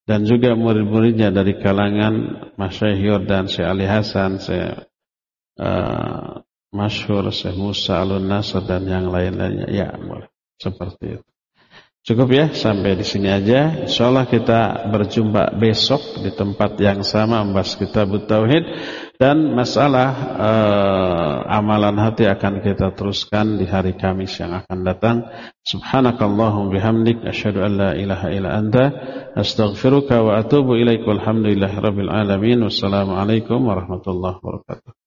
dan juga murid-muridnya dari kalangan Masyaihur dan Syekh Ali Hasan, Syekh uh, Masyhur, Syekh Musa Alun Nasr dan yang lain-lainnya. Ya, boleh. Seperti itu. Cukup ya sampai di sini aja. Insyaallah kita berjumpa besok di tempat yang sama membahas kitab tauhid dan masalah uh, amalan hati akan kita teruskan di hari Kamis yang akan datang. Subhanakallahum bihamdik asyhadu an la ilaha illa anta astaghfiruka wa atubu ilaik walhamdulillahirabbil alamin. Wassalamualaikum warahmatullahi wabarakatuh.